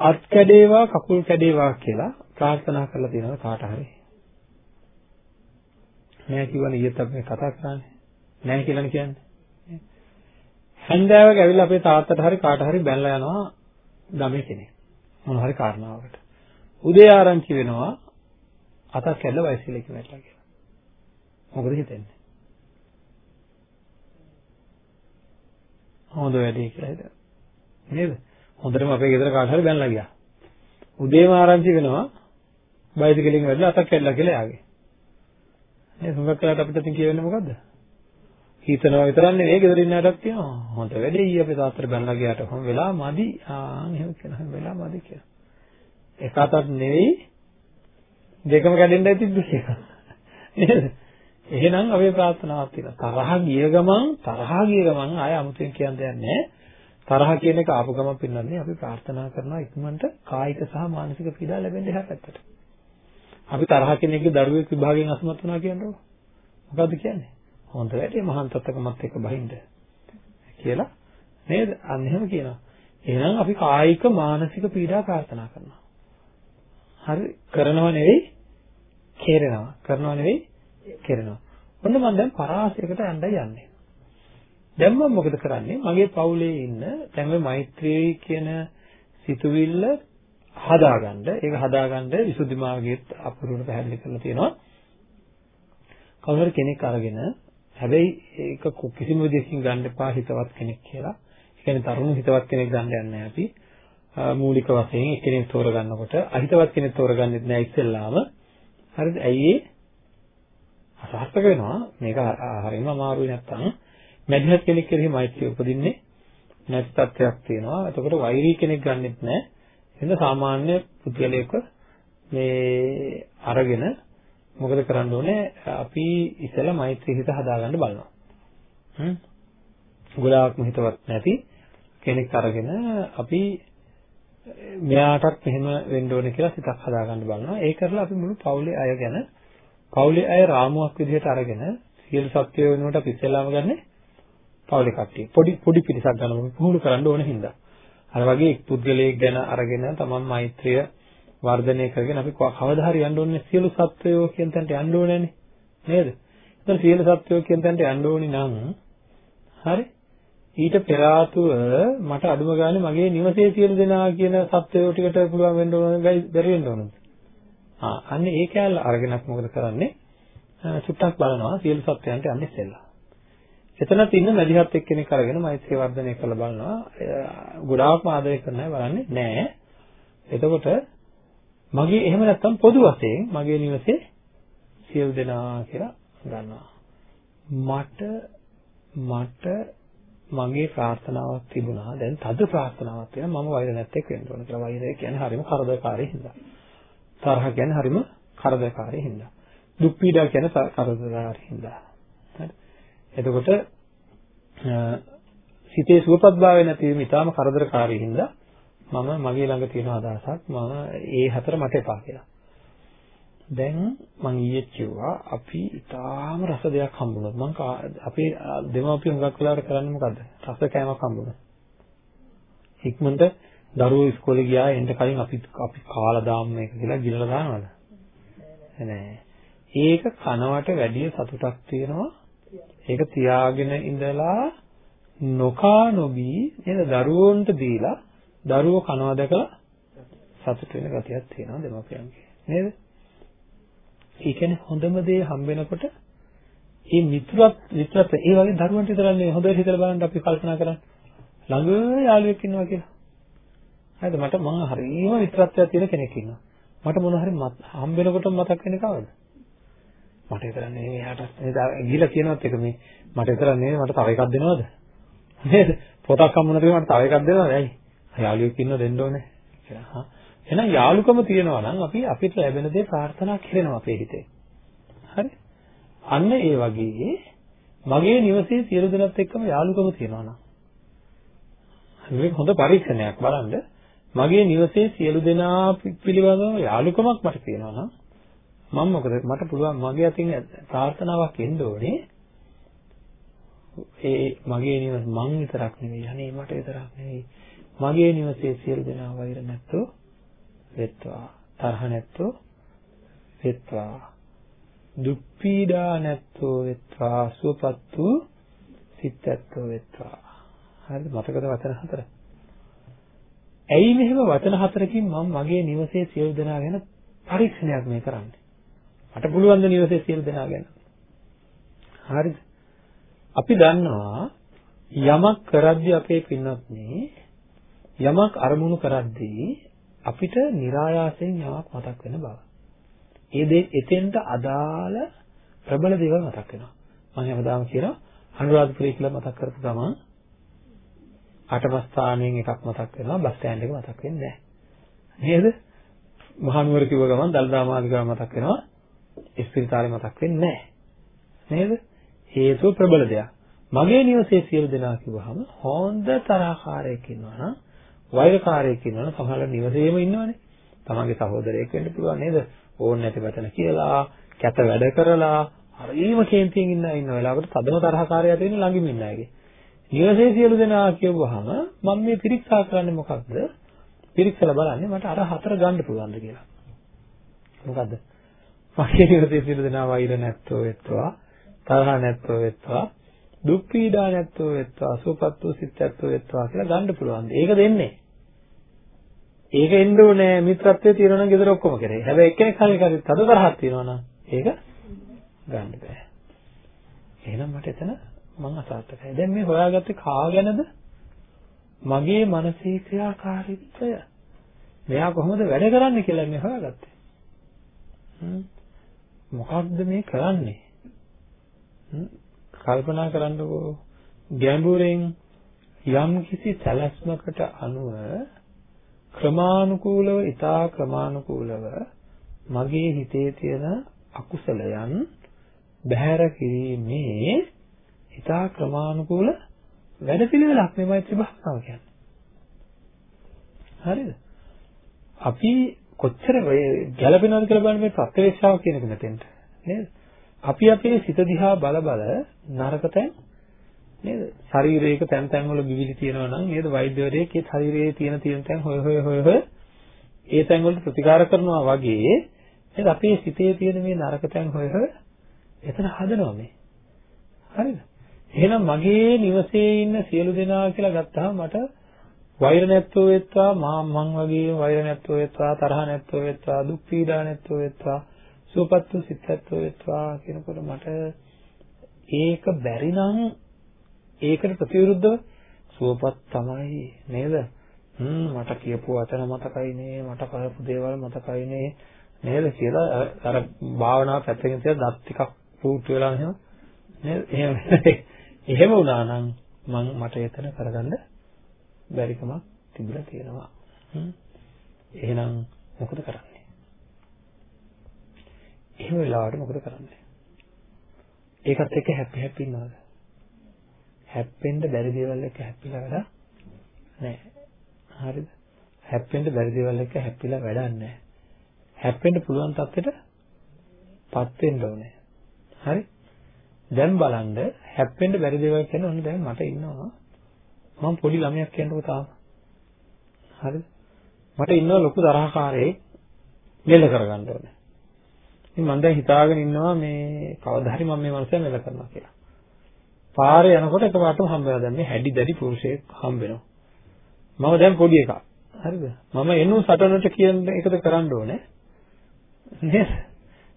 අත් කැඩේවා කකුල් කැඩේවා කියලා ප්‍රාර්ථනා කරලා තියෙනවද කාට හරි? නෑ කිව්වනේ ඊයේත් අපි මේ කතා කරන්නේ. නෑ කියලානේ කියන්නේ. හන්දෑවක ඇවිල්ලා අපේ තාත්තට හරි කාට හරි බැනලා යනවා ගමේ කෙනෙක්. මොන හරි කාරණාවකට. උදේ ආරංචි වෙනවා අතක් කැඩලා වයසිලෙක වැටලා කියලා. මොකද හිතෙන්නේ? හොඳ වැඩේ කියලා හිතනවා. නේද? හොඳටම අපේ ගෙදර කාට හරි බැනලා ගියා. උදේම ආරංචි වෙනවා බයිසිකලෙන් වැටලා අතක් කැඩලා කියලා යාගේ. නේද? හුඟක් වෙලාවට අපිට ඉතින් කියවෙන්නේ මොකද්ද? හිතනවා විතරක් නෙවෙයි ගෙදර ඉන්න අයටත් කියනවා. හොඳ වැඩේ ඊ අපේ තාත්තට බැනලා ගියාට කොහොම වෙලා මදි. ආ එහෙම කියනවා. වෙලා මදි කියලා. එක අතක් නෙවෙයි දෙකම කැඩෙන්නයි තිබ්බේ. නේද? එහෙනම් අපේ ප්‍රාර්ථනාවක් තියෙනවා. තරහ ගිය ගමන් තරහ ගිය ගමන් ආය අමුතුවෙන් කියන්න දෙයක් නැහැ. තරහ කියන එක ආපු ගමන් පින්නන්නේ අපි ප්‍රාර්ථනා කරනවා ඉක්මනට කායික සහ මානසික පීඩා ලැබෙන්න එහා පැත්තට. අපි තරහ කෙනෙක්ගේ දරුවෙක් විභාගයෙන් අසමත් වුණා කියනකොට මොකද්ද කියන්නේ? හොඳ වැඩේ මහාන් තත්ත්වකමත් එක්ක බහින්ද කියලා නේද? අන්න එහෙම කියනවා. එහෙනම් අපි කායික මානසික පීඩා ප්‍රාර්ථනා කරනවා. හරි කරනව නෙවෙයි කෙරෙනවා. කරනව නෙවෙයි කෙරෙනවා. ඔන්න මම දැන් පරාසයකට යන්නයි යන්නේ. දැන් මම මොකද කරන්නේ? මගේ පවුලේ ඉන්න දැන් මේ මෛත්‍රී කියන සිතුවිල්ල හදාගන්න ඒක හදාගන්න විසුද්ධි මාර්ගයේත් අපුරුණ පැහැදිලි කරලා තියෙනවා. කවුරු කෙනෙක් අරගෙන හැබැයි ඒක කිසිම විදිහකින් ගන්න එපා හිතවත් කෙනෙක් කියලා. ඒ කියන්නේ තරුණ හිතවත් කෙනෙක් ගන්න යන්නේ අපි. මූලික වශයෙන් එක්කෙනෙක් තෝරගන්නකොට අහිතවත් කෙනෙක් තෝරගන්නෙත් නෑ ඉස්සෙල්ලාම. හරිද? ඇයි ඒ? අසහස්තක වෙනවා. මේක හරියම අමාරුයි නැත්තම් මැදිහත් කෙනෙක් කෙරෙහි මෛත්‍රිය උපදින්නේ නැති තත්ත්වයක් තියෙනවා. එතකොට වෛරී කෙනෙක් ගන්නෙත් නෑ. එහෙනම් සාමාන්‍ය පුද්ගලයෙක් මේ අරගෙන මොකද කරන්න ඕනේ? අපි ඉතලා මෛත්‍රී හිත හදාගන්න බලනවා. හ්ම්. ගොඩාක්ම හිතවත් නැති කෙනෙක් අරගෙන අපි මෙයාටත් මෙහෙම වෙන්න ඕනේ කියලා සිතක් හදාගන්න බලනවා. ඒ කරලා අපි මුළු පවුලේ අය ගැන පවුලේ අය රාමුවක් විදිහට අරගෙන සියලු සත්වයෝ වෙනුවට අපි ඉස්සෙල්ලාම ගන්නේ පවුලේ කට්ටිය. පොඩි පොඩි පිරිසක් ගන්නවා පුහුණු කරන්න ඕන හින්දා. අර වගේ එක් පුද්ගලයෙක් ගැන අරගෙන තමන් මෛත්‍රිය වර්ධනය කරගෙන අපි කවදා හරි යන්න ඕනේ සියලු සත්වයෝ කියන තැනට යන්න ඕනේනේ නේද? එතන සියලු සත්වයෝ කියන තැනට යන්න ඕනි නම් හරි ඊට පෙර ආතුව මට අඩුම ගානේ මගේ නිවසේ සියලු දෙනා කියන සත්වයෝ ටිකට පුළුවන් වෙන්න ඕන ගයි බැරි වෙන්න ඕනද? ආ අන්න ඒ කැලල අරගෙනක් මොකද කරන්නේ? සුට්ටක් බලනවා සියලු සත්වයන්ට යන්නේ ඉස්සෙල්ලා. එතනත් ඉන්න මැදිහත් එක්කෙනෙක් අරගෙන මෛත්‍රී වර්ධනය කරලා බලනවා. ගොඩාක්ම ආදරය කරන අය බලන්නේ නැහැ. එතකොට මගේ එහෙම නැත්තම් පොදු වශයෙන් මගේ නිවසේ සියලු දෙනා කියලා ගන්නවා. මට මට මගේ ප්‍රාර්ථනාවක් තිබුණා. දැන් තද ප්‍රාර්ථනාවක් තියෙනවා. මම වෛර නැත්තේ වෙන්න ඕන කියලා. වෛරය කියන්නේ හරිම කරදරකාරී හින්දා. තරහ කියන්නේ හරිම කරදරකාරී හින්දා. දුක් පීඩා කියන්නේ කරදරකාරී හින්දා. හරි. එතකොට සිතේ සුවපත්භාවය නැති වීම ඊටාම කරදරකාරී හින්දා මම මගේ ළඟ තියෙන අදහසක් මම ඒ හතර මට එපා කියලා. දැන් මම ඊයේ කිව්වා අපි ඊටාම රස දෙයක් හම්බුනොත් මම අපේ දෙමාපිය හුඟක් වෙලාවට කරන්නේ මොකද්ද? රස කෑමක් හම්බුනොත්. ඉක්මනට දරුවෝ ඉස්කෝලේ ගියා එන්න කලින් අපි අපි කාලා දාන්න එක කියලා ගිලලා දානවද? නෑ. ඒක කනවට වැඩිය සතුටක් තියෙනවා. ඒක තියාගෙන ඉඳලා නොකා නොබී නේද දරුවන්ට දීලා දරුවෝ කනවා දැකලා සතුට වෙන ගතියක් තියෙනවා දෙමාපියන්ගේ නේද? ඒ කියන්නේ හොඳම දේ හම්බ වෙනකොට මේ මිත්‍රත් මිත්‍රත් ඒ වගේ දරුවන්ට විතරක් නෙවෙයි හොඳට හිතලා බලන්න අපි කල්පනා කරන්නේ ළඟ යාළුවෙක් ඉන්නවා කියලා. හරිද මට මම හරියම මිත්‍රත්වයක් තියෙන කෙනෙක් ඉන්නවා. මට මොන හරි හම්බ වෙනකොට මතක් වෙන්නේ කවද? මට විතරක් නෙවෙයි එයාට ගිහිලා කියනවත් එක මේ මට විතරක් නෙවෙයි මට තව එකක් දෙනවද? නේද? පොතක් හම්බුනද මට තව එකක් දෙනවද? ඇයි? යාළුවෙක් ඉන්නව දෙන්න ඕනේ කියලා. හා එහෙනම් යාළුකම තියෙනවා නම් අපි අපිට ලැබෙන දේ ප්‍රාර්ථනා කරනවා අපේ හිතේ. හරි? අන්න ඒ වගේ මගේ නිවසේ සියලු දෙනාත් එක්කම යාළුකම තියෙනවා නම් මේක හොඳ පරීක්ෂණයක් බලන්න මගේ නිවසේ සියලු දෙනා පිළිබඳව යාළුකමක් මට තියෙනවා නම් මම මොකද මට පුළුවන් මගේ අතින් ප්‍රාර්ථනාවක් එන්න ඕනේ. ඒ මගේ නිවස මං විතරක් නෙවෙයි අනේ මට විතරක් නෙවෙයි. මගේ නිවසේ සියලු දෙනා වෛර නැත්තෝ වෙත්වා. තරහ නැත්තෝ වෙත්වා. දුක් පීඩා නැත්තෝ වෙත්වා. සුවපත් වූ සිත් ඇත්තෝ වෙත්වා. හරිද? මතකද වචන හතර? ඇයි මෙහෙම වචන හතරකින් මම මගේ නිවසේ සියලු දෙනා ගැන පරීක්ෂණයක් මේ කරන්නේ? මට පුළුවන් ද නිවසේ සියලු දෙනා ගැන හරිද අපි දන්නවා යමක් කරද්දී අපේ පින්වත්නි යමක් අරමුණු කරද්දී අපිට નિરાයාසයෙන් යමක් මතක් වෙන බව. ඒ දේ එතෙන්ට අදාළ ප්‍රබල දේවල් මතක් වෙනවා. මම හැමදාම කියනවා අනුරාධපුරය කියලා මතක් කරපු ගමන් අටම ස්ථානයෙන් එකක් මතක් වෙනවා බස් ස්ටෑන්ඩ් එක මතක් වෙන්නේ නැහැ. නේද? මහනුවර කිව්ව ගමන් දල්දා මාලිගාව මතක් වෙනවා. ඉස්පිරිතාලේ මතක් වෙන්නේ නැහැ. නේද? හේතුව ප්‍රබල දෙයක්. මගේ නිවසේ සියලු දෙනා කිව්වහම හොඳ තරහකාරයෙක් ඉන්නවා නම් වෛරකාරයෙක් ඉන්නවනේ සමහරවල් නිවසේම ඉන්නවනේ. තමන්ගේ සහෝදරයෙක් වෙන්න පුළුවන් නේද? ඕන් නැති වචන කියලා, කැත වැඩ කරලා, හරිම කේන්තියෙන් ඉන්න ඉන්න වෙලාවකට තදම තරහකාරයා තියෙන ළඟින් ඉන්න අයගේ. නිවසේ සියලු දෙනා කියවුවාම මම මේ පිරික්සා කරන්නේ මොකක්ද? පිරික්සලා බලන්නේ මට අර හතර ගන්න පුළුවන්ද කියලා. මොකද්ද? මගේ නිවසේ සියලු දෙනා වෛර නැත්තෝ වෙත්වා, තරහ නැත්තෝ වෙත්වා, දුක් පීඩා නැත්තෝ වෙත්වා, සුවපත් වූ සිත් නැත්තෝ වෙත්වා කියලා ගන්න පුළුවන්ද? ඒක දෙන්නේ. ඒක එන්න ඕනේ මිත්‍රත්වයේ තියෙනවා නම් ගෙදර ඔක්කොම කරේ. හැබැයි එක්කෙනෙක් හරි කරේ තද තරහක් තියෙනවා නම් ඒක ගන්න බෑ. එහෙනම් මට එතන මං අසාර්ථකයි. දැන් මේ හොයාගත්තේ කා ගැනද? මගේ මානසික ක්‍රියාකාරීත්වය. මෙයා කොහොමද වැඩ කරන්නේ කියලා මේ හොයාගත්තේ. මොකක්ද මේ කරන්නේ? කල්පනා කරන්නකෝ ගැඹුරෙන් යම් කිසි සැලැස්මකට අනුව ක්‍රමානුකූලව ඊටා ක්‍රමානුකූලව මගේ හිතේ තියෙන අකුසලයන් බැහැර කිරීමේ ඊටා ක්‍රමානුකූල වැඩපිළිවෙලක් මේ මෛත්‍රී භාවනාව කියන්නේ. හරිද? අපි කොච්චර ගැළපෙනවද කියලා බලන්න මේ ප්‍රත්‍යක්ෂාව කියන එක මෙතෙන්ට නේද? අපි අපේ සිත දිහා බල බල නරකතෙන් නේද? ශරීරයක තැන් තැන් වල බිවිලි තියෙනවා නම් නේද වෛද්‍යවරයෙක් ඒ ශරීරයේ තියෙන තියෙන තැන් හොය හොය හොය හොය ඒ තැන් වලට ප්‍රතිකාර කරනවා වගේ නේද අපේ සිතේ තියෙන මේ නරක තැන් හොය හොය එතන හදනවා මේ. හරිද? එහෙනම් මගේ නිවසේ ඉන්න සියලු දෙනා කියලා ගත්තාම මට වෛර නැත්තෝ වෙත්වා මා මං වගේ වෛර නැත්තෝ වෙත්වා තරහ නැත්තෝ වෙත්වා දුක් පීඩා නැත්තෝ වෙත්වා සුවපත් සිත් නැත්තෝ වෙත්වා කියනකොට මට ඒක බැරි නම් ඒකට ප්‍රතිවිරුද්ධව සුවපත් තමයි නේද? හ්ම් මට කියපු වචන මතකයි නේ මට කරපු දේවල් මතකයි නේ නේද කියලා අර භාවනාව පැත්තකින් තියලා දත් ටිකක් පුටු වෙලා එහෙම නේද? එහෙම එහෙම වුණා නම් මම මට එතන කරගන්න බැරිකමක් තිබිලා තියෙනවා. හ්ම් එහෙනම් මොකද කරන්නේ? එහෙම වෙලාවට මොකද කරන්නේ? ඒකත් එක්ක හැපි හැපි ඉන්නවද? හැප්පෙන්න බැරි දේවල් එක්ක හැප්පිලා වැඩක් නැහැ. හරිද? හැප්පෙන්න බැරි දේවල් එක්ක හැප්පිලා වැඩක් නැහැ. හැප්පෙන්න පුළුවන් තත්ත්වෙටපත් වෙන්න ඕනේ. හරි? දැන් බලන්න හැප්පෙන්න බැරි දේවල් කියන්නේ ඔන්න දැන් මට ඉන්නවා මම පොඩි ළමයක් කියනකොට තාම. හරිද? මට ඉන්නවා ලොකු තරහකාරයෙක් මෙල්ල කරගන්න ඕනේ. ඉතින් මම දැන් හිතාගෙන ඉන්නවා මේ කවදා හරි මම මේ මනුස්සයා මෙල්ල කරනවා කියලා. පාරේ යනකොට එකපාරටම හම්බ වෙනවා දැන් මේ හැඩි දැඩි පුරුෂයෙක් හම්බ වෙනවා. මම දැන් පොඩි එකක්. හරිද? මම එන්නු සටනට කියන එකද කරන්න ඕනේ. නේද?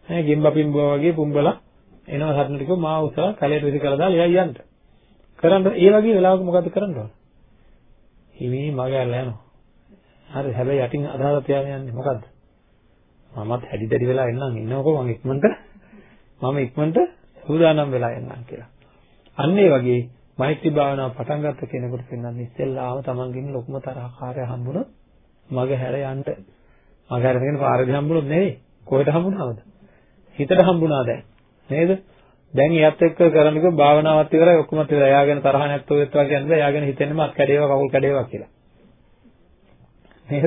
ඈ ගෙම්බ පිම්බුවා වගේ පුම්බලා එනවා සටනට කිව්ව මා උසලා කැලේට විසි කරලා දාලා එයා යන්න. කරන්න ඒ වගේ වෙලාවක මොකද්ද කරන්න ඕන? හිමී මග ඇරලා යනවා. හරි හැබැයි යටින් අදහස තියාගෙන යන්නේ මොකද්ද? මමත් හැඩි දැඩි වෙලා එන්නම් ඉන්නකො මම ඉක්මනට මම ඉක්මනට සූදානම් වෙලා එන්නම් කියලා. අන්න ඒ වගේ මෛත්‍රී භාවනාව පටන් ගත්ත කෙනෙකුට පෙන්වන්නේ ඉස්සෙල්ලාම තමන්ගෙන් ලොකුම තරහකාරය හම්බුනොත් මග හැර යන්න. මග හැර කියන පාරදී හම්බුනොත් නෙවෙයි. කොහෙට හම්බුනාවද? හිතට හම්බුණා දැන්. නේද? දැන් එයත් එක්ක කරන්නකෝ භාවනාවත් ඉවරයි ඔක්කොමත් ඉවරයි. එයාගෙන තරහ නැත්තෝ වෙත්වා කියන්නේ එයාගෙන හිතෙන්නම අත් කැඩේවා කකුල් කැඩේවා කියලා. නේද?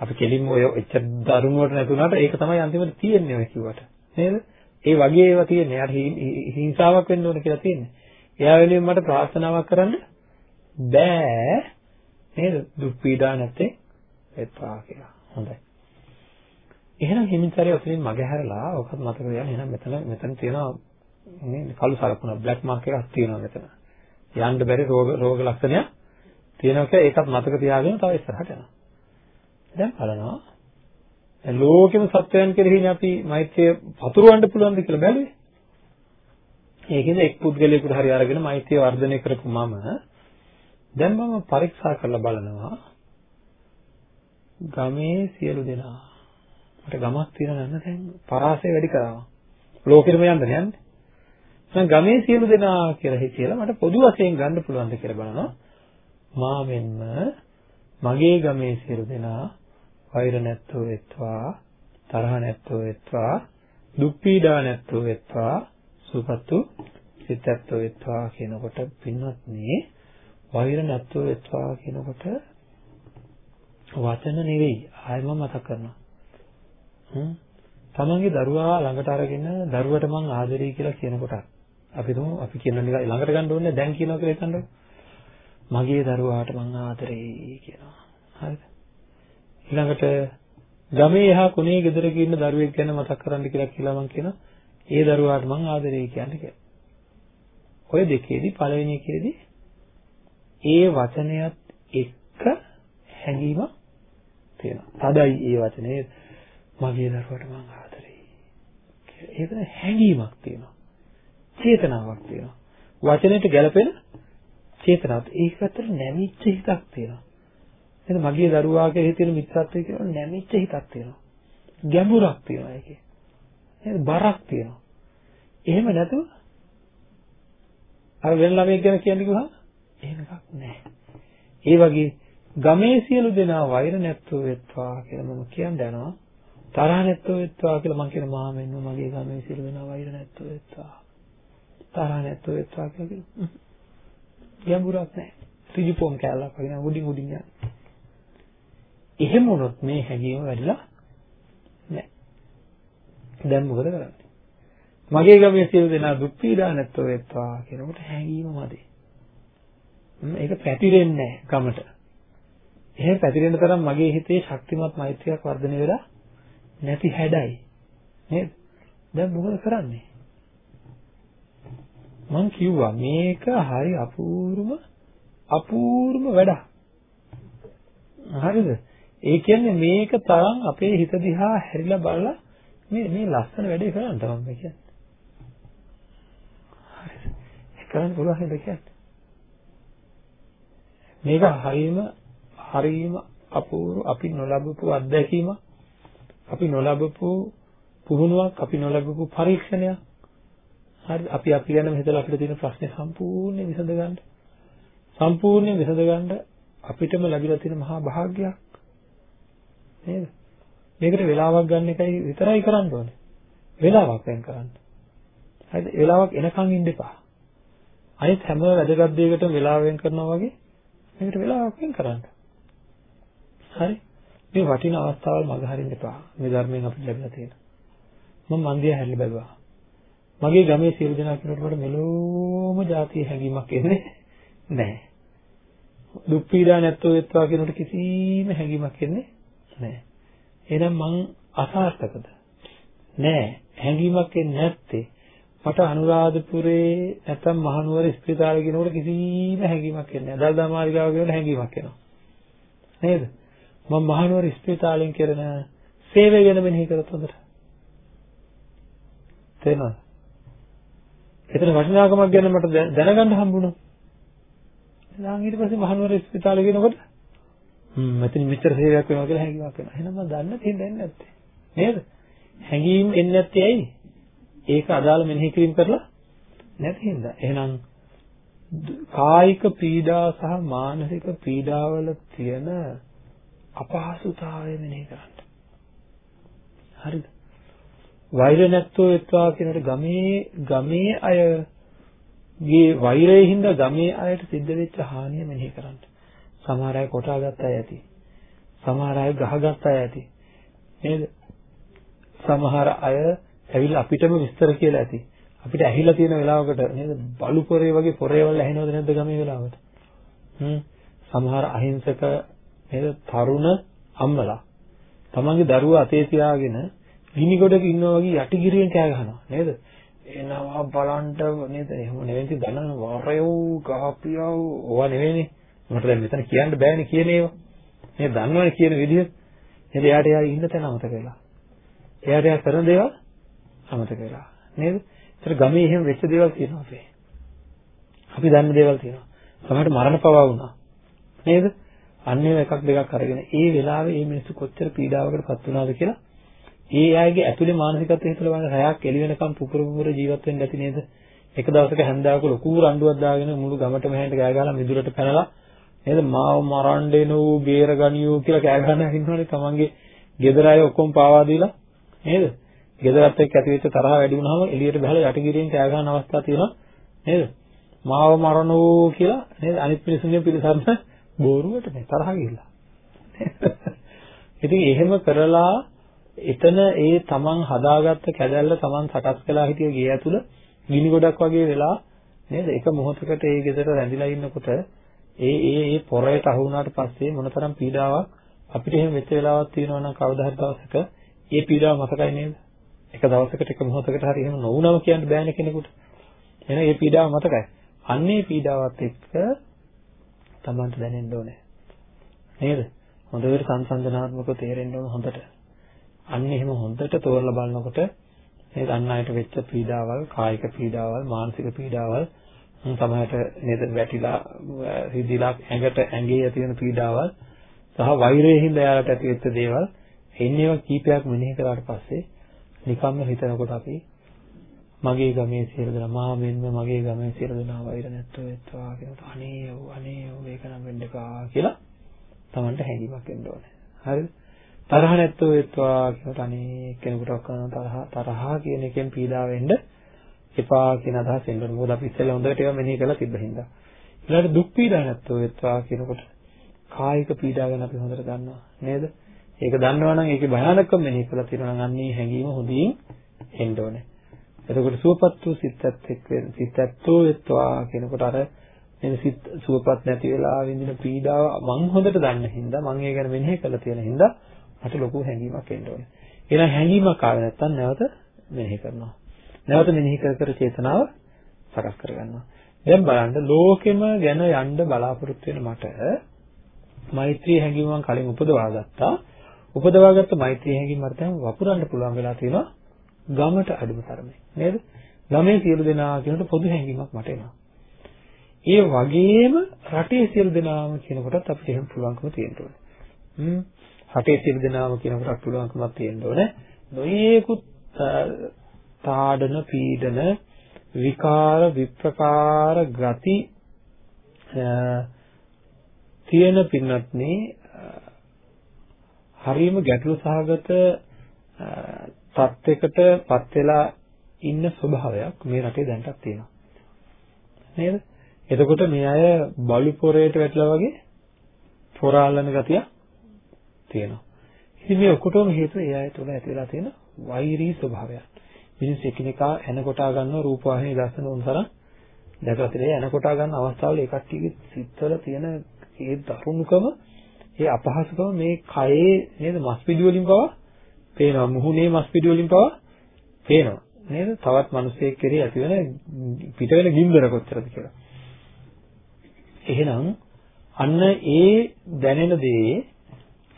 අපි කෙලින්ම ඔය එච්චර දරුණුවට නැතුණාට ඒක තමයි අන්තිමට තියෙන්නේ ඔය කිව්වට. නේද? ඒ වගේ ඒවා තියෙන්නේ. යාට හිංසාවක් වෙන්න ඕන කියලා තියෙන්නේ. එයා වෙනුවෙන් මට ප්‍රාර්ථනාවක් කරන්න බෑ නේද? දුක් පීඩා නැත්තේ එපා කියලා. හොඳයි. එහෙනම් හිමින්තරේ ඔතනින් මග හැරලා ඔකත් මතක තියාගන්න. එහෙනම් මෙතන මෙතන තියෙනවා මේ කළු සලකුණ බ්ලැක් මාක් එකක් තියෙනවා මෙතන. යන්න බැරි රෝග රෝග ලක්ෂණයක් තියෙනවා කියලා ඒකත් මතක තියාගෙන තව ඉස්සරහට යනවා. දැන් බලනවා ලෝකෙම සත්වයන් කෙරෙහිනේ අපි මෛත්‍රිය පතුරවන්න පුළුවන්ද කියලා බැලුවේ. ඒකෙන්ද එක් පුද්ගලයෙකුට හරි අරගෙන මෛත්‍රිය වර්ධනය කරපු මම දැන් මම පරීක්ෂා කරලා බලනවා ගමේ සියලු දෙනා මට ගමක් තියෙන නේද දැන් පරාසය වැඩි කරනවා. ලෝකෙම යන්න යන්නේ. මම ගමේ සියලු දෙනා කියලා හිතියලා මට පොදු වශයෙන් ගන්න පුළුවන්ද කියලා බලනවා. මා මෙන්ම මගේ ගමේ සියලු දෙනා වෛර නැත්තෝ වෙත්වා තරහ නැත්තෝ වෙත්වා දුක් පීඩා නැත්තෝ වෙත්වා සුවපත්තු සිතත්තෝ වෙත්වා කියනකොට පින්වත්නි වෛර නැත්තෝ වෙත්වා කියනකොට වචන නෙවෙයි ආයෙම මතක් කරනවා හ්ම් තමන්ගේ දරුවා ළඟට අරගෙන දරුවට මං ආදරෙයි කියලා කියනකොට අපි තුමු අපි කියන නිකන් ළඟට ගන්න ඕනේ දැන් කියනවා කියලා හිතන්නකො මගේ දරුවාට මං ආදරෙයි කියනවා හරිද ඊළඟට ගමේ එහා කොනේ ගෙදරක ඉන්න දරුවෙක් ගැන මතක් කරන්න කියලා කියලා මං කියනවා ඒ දරුවාට මං ආදරෙයි කියන්නේ කියලා. ඔය දෙකේදී පළවෙනි එකේදී ඒ වචනයත් එක්ක හැඟීමක් තියෙනවා. තදයි ඒ වචනේ මගේ දරුවට මං ආදරෙයි. ඒකන හැඟීමක් තියෙනවා. චේතනාවක් තියෙනවා. වචනෙට ගැලපෙන චේතනාවක්. ඒක ඇත්තට නැමිච්ච හිතක් තියෙනවා. එතන මගේ දරුවාගේ හිතේ තියෙන මිත්‍රත්වය කියන නැමිච්ච හිතක් තියෙනවා. ගැඹුරක් තියෙනවා ඒකේ. නේද? බරක් තියෙනවා. එහෙම නැතුව අර වෙන ළමයෙක් ගැන කියන්නේ කිව්වහම එහෙම එකක් නැහැ. ඒ වගේ ගමේ සියලු දෙනා වෛර නැත්තෝ වෙත්වා කියලා මම කියන්න යනවා. තරහ නැත්තෝ වෙත්වා කියලා මම කියන මාමෙන්න මගේ ගමේ සියලු දෙනා වෛර නැත්තෝ වෙත්වා. තරහ නැත්තෝ වෙත්වා කියලා කියනවා. ගැඹුරක් නැහැ. ඍජුපොම් කැලලක් වගේ නෑ උඩින් උඩින් යනවා. එහෙම වුණොත් මේ හැඟීම වැඩිලා නැහැ. දැන් මොකද කරන්නේ? මගේ ගමේ සියලු දෙනා දුක් පීඩා නැත්තෝ වෙත්වා කියනකොට හැඟීම මදි. ඒක පැතිරෙන්නේ නැහැ ගමට. එහෙම පැතිරෙන තරම් මගේ හිතේ ශක්තිමත් මෛත්‍රියක් වර්ධනය වෙලා නැති හැඩයි. නේද? දැන් මොකද කරන්නේ? මං කිව්වා මේක හරි අපූර්ව අපූර්ව වැඩක්. හරිද? ඒ කියන්නේ මේක තරම් අපේ හිත දිහා හැරිලා බලලා මේ මේ ලස්සන වැඩේ කරන්න තමයි කියන්නේ. හරිද? ඒක කරන්න පුළුවන් නේද කියන්නේ? මේක හරීම හරීම අපූර්ව අපි නොලබපු අත්දැකීමක් අපි නොලබපු පුහුණුවක් අපි නොලබපු පරීක්ෂණයක් හරි අපි අපි ගැනම හිතලා අපිට තියෙන ප්‍රශ්නේ සම්පූර්ණයෙන් විසඳ ගන්න සම්පූර්ණයෙන් විසඳ ගන්න අපිටම ලැබිලා තියෙන මහා භාග්‍යයක් නේද? මේකට වෙලාවක් ගන්න එකයි විතරයි කරන්න ඕනේ. වෙලාවක් වෙන් කරන්න. හරිද? වෙලාවක් එනකන් ඉන්න එපා. අනිත් හැම වැදගත් දෙයකටම වෙලාව වෙන් කරනවා වගේ මේකට වෙලාවක් වෙන් කරන්න. හරි? මේ වටින අවස්ථාවල් මග හරින්න එපා. මේ ධර්මයෙන් අපිට ලැබිලා තියෙන. මම මන්දිය හැරිලා බැලුවා. මගේ ගමේ සියලු දෙනා කෙනෙකුට මෙලෝම જાතිය හැඟීමක් එන්නේ නැහැ. දුක් පීඩා නැත්තෝ එත්වා කියනකොට කිසිම හැඟීමක් එන්නේ නැහැ. එහෙනම් මං අසාර්ථකද? නෑ. හැඟීමක් එන්නේ නැත්තේ. මට අනුරාධපුරේ නැත්නම් මහනුවර ස්පිතාලේ කියනකොට කිසිම හැඟීමක් එන්නේ නැහැ. දල්දා මාලිගාව කියනකොට හැඟීමක් එනවා. නේද? මම මහනුවර ස්පිතාලෙන් කරන සේවය ගැන මෙනෙහි කරත් හොඳට. තේරෙනවද? එතන වටිනාකමක් ගැන මට දැනගන්න හම්බුණා. ඊළඟ ඊට පස්සේ මහනුවර ස්පිතාලේ කියනකොට හ්ම් මෙතන මෙච්චර සේවයක් වෙනවා කියලා හැඟීමක් වෙනවා. එහෙනම් මම දන්නේ නැති හින්දා එන්නේ නැත්තේ. නේද? හැඟීම් එන්නේ නැත්තේ ඇයි? ඒක අදාළ මෙනෙහි කිරීම කරලා නැති හින්දා. එහෙනම් කායික පීඩා සහ මානසික පීඩාවල තියෙන අපහසුතාවය මෙනෙහි කරන්න. හරිද? වෛර නැත්තෝ එත්වා කියනකොට ගමේ ගමේ අයගේ වෛරයෙන් හින්දා ගමේ අයට සිද්ධ වෙච්ච හානිය මෙනෙහි කරන්න. සමහර අය කොටා ගත්ත අය ඇති. සමහර අය ගහගත්ත අය ඇති. නේද? සමහර අය ඇවිල්ලා අපිටම විස්තර කියලා ඇති. අපිට ඇහිලා තියෙන වෙලාවකට නේද බලු පොරේ වගේ පොරේවල් ඇහෙනවද නැද්ද ගමේ වෙලාවට? හ්ම් සමහර අහිංසක නේද තරුණ අම්මලා තමන්ගේ දරුවා අතේ තියාගෙන ගිනි ගොඩක ඉන්නවා වගේ යටිගිරියෙන් කෑ ගහනවා නේද? එනවා බලන්න නේද? එහෙම නෙවෙයි දනන වරයෝ ගහපියෝ ඕවා නෙවෙයිනේ. මට දැන් මෙතන කියන්න බෑනේ කියන ඒවා. මේ දන්නවනේ කියන විදිහ. නේද? එයාට එයා ඉන්න තැන අමතක වෙලා. එයාට එයා කරන දේවල් අමතක වෙලා. නේද? ඒතර ගමේ එහෙම වෙච්ච දේවල් තියෙනවා අපේ. අපි දන්න දේවල් තියෙනවා. සමහරට මරණ පවා වුණා. නේද? අන්න ඒව එකක් දෙකක් අරගෙන ඒ වෙලාවේ මේ මිනිස්සු කොච්චර පීඩාවකට පත් වුණාද කියලා ඒ අයගේ ඇතුලේ මානසිකත්වය හිතලා බලන්න රැයක් එළි වෙනකම් පුපුර පුපුර ජීවත් වෙන්න ඇති නේද? එක දවසක හැන්දාවක ලොකු රණ්ඩුවක් දාගෙන මුළු ගමටම හැන්ට ගෑ ගහලා මිදුලට පැනලා නේද මාව මරන්න දෙනෝ බේර ගනියෝ කියලා කෑ ගහන හින්නවනේ තමන්ගේ ගෙදර අය ඔක්කොම පාවා දීලා නේද? ගෙදරත් එක්ක ඇති වෙච්ච තරහ වැඩි වුණාම එළියට බහලා යටිගිරියෙන් කෑ ගහන අවස්ථා තියෙනවා නේද? මාව මරණෝ කියලා නේද? අනිත් මිනිස්සුන්ගේ පිළිසරණ බෝරුවට නේ තරහ ගිහිල්ලා. ඉතින් එහෙම කරලා එතන ඒ තමන් හදාගත්ත කැදැල්ල තමන් සකස් කළා හිටිය ගේ ඇතුළ ගිනි ගොඩක් වගේ වෙලා නේද? එක මොහොතකට ඒ ගෙදර රැඳිලා ඉන්නකොට ඒ ඒ ඒ පොරයට අහු වුණාට පස්සේ මොනතරම් පීඩාවක් අපිට එහෙම වෙච්ච වෙලාවක් තියෙනවා නම් කවදා හරි දවසක ඒ පීඩාව මතකයි නේද? එක දවසකට එක මොහොතකට හරි එහෙම නොවුනම කියන්න බෑනේ කෙනෙකුට. එහෙනම් ඒ පීඩාව මතකයි. අන්නේ පීඩාවත් එක්ක තමන්ට දැනෙන්න ඕනේ. නේද? හොඳට සංසන්දනාත්මකව තේරෙන්න ඕන හොඳට. අන්න එහෙම හොඳට තෝරලා බලනකොට නේද අන් අයට වෙච්ච පීඩාවල්, කායික පීඩාවල්, මානසික පීඩාවල් සමහරට නේද වැටිලා රිදිලා ඇඟට ඇඟේ ඇති වෙන පීඩාවල් සහ වෛරයෙන් හින්දා යාලට ඇති වෙච්ච දේවල් එන්නේ ඒවා කීපයක් මෙනෙහි කරාට පස්සේ නිකම්ම හිතනකොට අපි මගේ ගමේ සියලු දෙනා මා මෙන්ම මගේ ගමේ සියලු දෙනා වෛර නැත්තෝ වෙත්වා කියනකොට අනේ ඔව් අනේ ඔව් ඒක නම් වෙන්න එපා කියලා Tamanට හැඟීමක් එන්න ඕනේ. හරිද? තරහ නැත්තෝ වෙත්වා කියනකොට අනේ කෙනෙකුට තරහ තරහ කියන එකෙන් පීඩා වෙන්න එපා කියන අදහස එන්න ඕනේ. මොකද අපි ඉස්සෙල්ලා හොඳට ඒවා මෙනෙහි කරලා තිබ්බ හින්දා. ඊළඟට දුක් පීඩා නැත්තෝ වෙත්වා කියනකොට කායික පීඩා ගැන අපි හොඳට දන්නවා නේද? ඒක දන්නවා නම් ඒකේ භයානකම මෙනෙහි කරලා තියෙනවා නම් අන්නේ හැඟීම හොඳින් එන්න ඕනේ. එතකොට සුවපත් වූ සිතත් එක්ක සිතත්ෝ වෙත්වා කියනකොට අර මේ සිත සුවපත් නැති වෙලා විඳින පීඩාව මං හොඳට දන්න හින්දා මං ඒ ගැන මෙනෙහි කරලා තියෙන හින්දා මට ලොකු හැඟීමක් එන්න ඕනේ. එහෙනම් හැඟීමක් ආව නැත්නම් නැවත මෙනෙහි කරනවා. නැවත මෙනෙහි කර කර චේතනාව සකස් කරගන්නවා. දැන් බලන්න ලෝකෙම ගැන යන්න බලාපොරොත්තු වෙන මට මෛත්‍රී හැඟීම මම කලින් උපදවා ගත්තා. උපදවාගත්ත මෛත්‍රී හැඟීම මට දැන් වපුරන්න පුළුවන් වෙලා තියෙනවා ගමට අඩුම තරමේ නේද? ගමේ සියලු දෙනා කියනකොට පොදු හැඟීමක් මට එනවා. ඒ වගේම රටේ සියලු දෙනාම කියනකොටත් අපිට එහෙම පුළුවන්කම තියෙන්න ඕනේ. හ්ම් රටේ සියලු දෙනාම කියනකොටත් පුළුවන්කමක් තියෙන්න ඕනේ. නොයේකුත් තාඩන පීඩන විකාර විප්‍රකාර ගති තියෙන පින්වත්නි හරීම ගැටලු සහගත තත්යකට පත් වෙලා ඉන්න ස්වභාවයක් මේ රටේ දැන්ටත් තියෙනවා. නේද? එතකොට මේ අය බලු පොරේට වැටලා වගේ පොරාලන ගතිය තියෙනවා. ඉතින් මේ ඔක්කොටම හේතුව ඒ අය තුළ ඇති වෙලා තියෙන වෛරී ස්වභාවයක්. මිනිස්සු එකිනෙකා එන කොටා ගන්න රූපවාහිනී දර්ශන උන්තරම් දැකලා තියෙන එන කොටා ගන්න අවස්ථාවල ඒ කට්ටියගේ සිත්වල තියෙන ඒ දරුණුකම ඒ අපහසුකම මේ කයේ නේද මස් පිඩු වලින් පවා පේනවා. මුහුණේ මස් පිඩු වලින් පවා පේනවා. නේද? තවත් මිනිසෙක් කෙරේ ඇති වෙන පිට වෙන ගින්දර කොච්චරද කියලා. එහෙනම් අන්න ඒ දැනෙන දේ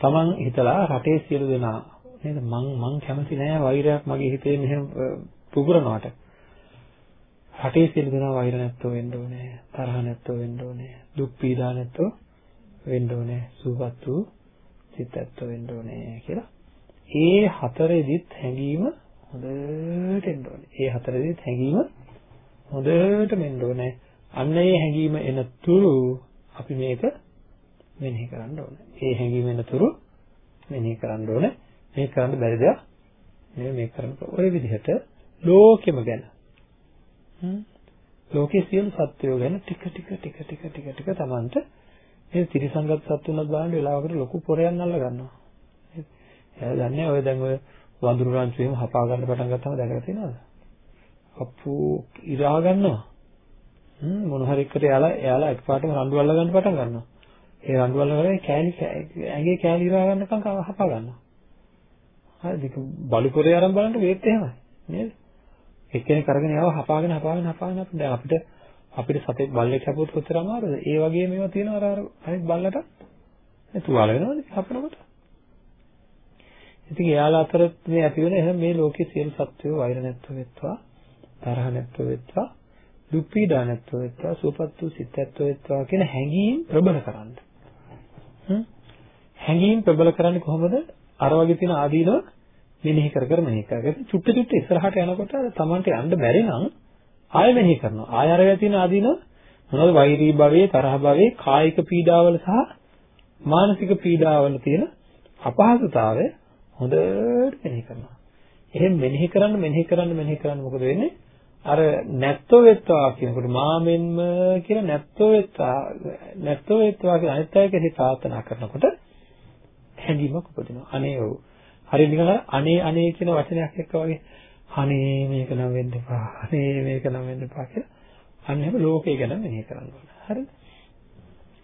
Taman හිතලා රටේ සියලු දෙනා නේද? මං මං කැමති නෑ වෛරයක් මගේ හිතේ මෙහෙම පුපුරනවට. රටේ සියලු දෙනා වෛර නැත්තෝ වෙන්න ඕනේ. තරහ නැත්තෝ වෙන්න ඕනේ. දුක් පීඩා නැත්තෝ වෙන්න ඕනේ. සුවපත් වූ සිතත්ව වෙන්න ඕනේ කියලා. ඒ හතරෙදිත් හැඟීම හොඳට එන්න ඕනේ. ඒ හතරෙදිත් හැඟීම හොඳට මෙන්න ඕනේ. අන්න ඒ හැඟීම එන තුරු අපි මේක මෙනෙහි කරන්න ඕනේ. ඒ හැඟීම එන තුරු මෙනෙහි කරන්න ඕනේ. මේක කරන්න බැරි දෙයක් නෙවෙයි මේක කරන්න. ඔය විදිහට ලෝකෙම ගැන ලෝකයේ සියලු සත්වයෝ ගැන ටික ටික ටික ටික ටික ටික Tamanට මේ ත්‍රිසංගත සත්තුනත් බලන්න වෙලාවකට ලොකු පොරයන් අල්ල ගන්නවා. එයා දන්නේ ඔය දැන් ඔය වඳුරු රංචු එහෙම හපා ගන්න පටන් ගත්තම දැකලා තියෙනවද? අප්පෝ ඉරා ගන්නවා. හ්ම් මොන හරි එකට එයාලා එයාලා එකපාරටම රණ්ඩු අල්ල ගන්න පටන් ගන්නවා. ඒ රණ්ඩු අල්ල කරේ කෑලි ඇඟේ කෑලි ඉරා ගන්නකම් හපා ගන්නවා. හරිද? බලු පොරේ අරන් බලන්න වේත් එහෙමයි. නේද? එක්කෙනෙක් අරගෙන යව හපාගෙන හපාගෙන හපාගෙන අපිට දැන් අපිට අපිට සතෙක් බල්ලෙක් හැපුවොත් කොච්චර අමාරුද? ඒ වගේ මේවා තියෙනවා අර අර අනිත් බල්ලට ඒ තුවාල වෙනවද හපනකොට? ඉතින් එයාලා අතර මේ ඇති වෙන එහෙනම් මේ ලෝකයේ සියලු සත්වයෝ වෛර නැත්ව වෙත්වා තරහ නැත්ව වෙත්වා දුක් පීඩා නැත්ව වෙත්වා සුවපත් වූ සිත නැත්ව වෙත්වා කියන හැඟීම් ප්‍රබල කරන්න. හ්ම් හැඟීම් ප්‍රබල කරන්නේ කොහොමද? අර වගේ තියෙන ආදීනව මෙනෙහි කර කර මෙනෙහි කර කර චුට්ට චුට්ට ඉස්සරහට යනකොට තමන්ට යන්න බැරි නම් ආය මෙනෙහි කරනවා. ආය අර තියෙන ආදීනව මොනවද වෛරී භවයේ තරහ භවයේ කායික පීඩාවල සහ මානසික පීඩාවල තියෙන අපහසුතාවය හොඳට මෙනෙහි කරනවා. එහෙන් මෙනෙහි කරන්න මෙනෙහි කරන්න මෙනෙහි කරන්න මොකද වෙන්නේ? අර නැත්තෝ වෙත්වා කියනකොට මාමෙන්ම කියලා නැත්තෝ වෙත්වා නැත්තෝ වෙත්වා කියන අනිත් අය කෙරෙහි ප්‍රාර්ථනා කරනකොට හැඟීමක් උපදිනවා. අනේ ඔව්. හරි නිකන් අනේ අනේ කියන වචනයක් එක්ක වගේ අනේ මේක නම් වෙන්න එපා. අනේ මේක නම් වෙන්න එපා කියලා අන්න එහෙම ලෝකය ගැන මෙනෙහි කරන්න ඕන. හරිද?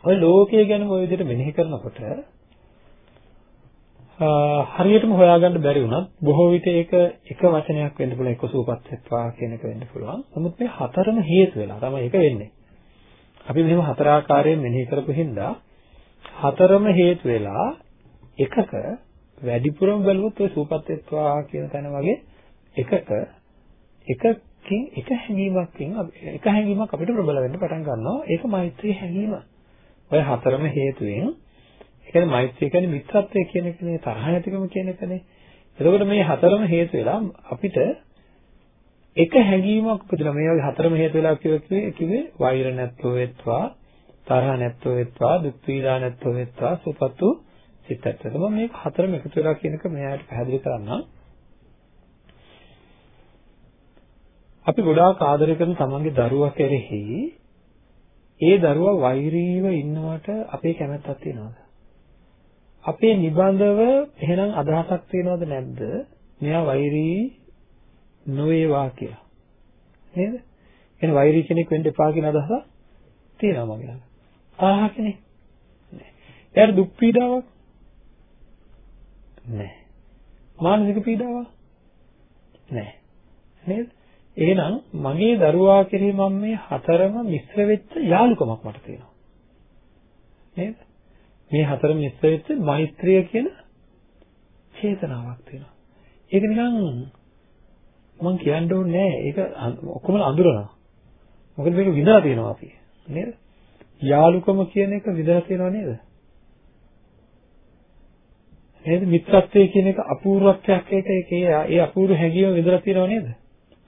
ඔය ලෝකය ගැන ඔය විදිහට මෙනෙහි කරනකොට හරියටම හොයාගන්න බැරි වුණත් බොහෝ විට ඒක එක වචනයක් වෙන්න පුළුවන් එක සූපත් වෙත්වා කියන එක වෙන්න පුළුවන්. නමුත් මේ හතරම හේතු වෙලා තමයි ඒක වෙන්නේ. අපි මෙහෙම හතර ආකාරයෙන් මෙනෙහි කරපු හින්දා හතරම හේතු වෙලා එකක වැඩිපුරම බැලුවොත් ඔය සූපත් වෙත්වා කියන තැන වගේ එකක එකකින් එක හැඟීමකින් එක හැඟීමක් අපිට ප්‍රබල වෙන්න පටන් ගන්නවා. ඒක මෛත්‍රී හැඟීම. ඔය හතරම හේතුවෙන් ඒ කියන්නේ මෛත්‍රිය කියන්නේ මිත්‍රත්වය කියන එකනේ තරහ නැතිකම කියන එකනේ. එතකොට මේ හතරම හේතු වෙලා අපිට එක හැඟීමක් උපදිනවා. මේ වගේ හතරම හේතු වෙලා කිව්වේ කිව්වේ වෛර නැත්තෝ වෙත්වා, තරහ නැත්තෝ වෙත්වා, දුක් පීඩා නැත්තෝ වෙත්වා, සුපතු සිතත්. මම මේ හතරම එකතු වෙලා කියන එක මෙයාට පැහැදිලි කරන්නම්. අපි ගොඩාක් ආදරය කරන තමන්ගේ දරුවා කෙරෙහි ඒ දරුවා වෛරීව ඉන්නවට අපේ කැමැත්තක් තියනවද? අපේ නිබඳව එහෙනම් අදහසක් තියනවද නැද්ද? මෙයා වෛරී නොවේවා කියලා. නේද? එහෙනම් වෛරී කෙනෙක් වෙන්න එපා කියන අදහසක් තියෙනවා මගේ ළඟ. ආහ කෙනෙක්. නෑ. එයාට දුක් පීඩාවක් නෑ. මානසික පීඩාවක් නෑ. නේද? එහෙනම් මගේ දරුවා කෙරෙහි මම මේ හතරම මිශ්‍ර වෙච්ච යාළුකමක් මට තියෙනවා. නේද? මේ හතරම මිශ්‍ර වෙච්ච මෛත්‍රිය කියන චේතනාවක් තියෙනවා. ඒක නිකන් මම කියන්න ඕනේ නෑ. ඒක ඔක්කොම අඳුරනවා. මොකද මේක විඳලා තියෙනවා අපි. නේද? යාළුකම කියන එක විඳලා තියෙනව නේද? නේද? මිත්‍රත්වය කියන එක අපූර්වත්වයක් ඒක ඒකේ ඒ අපූර්ව හැඟීම විඳලා තියෙනව නේද?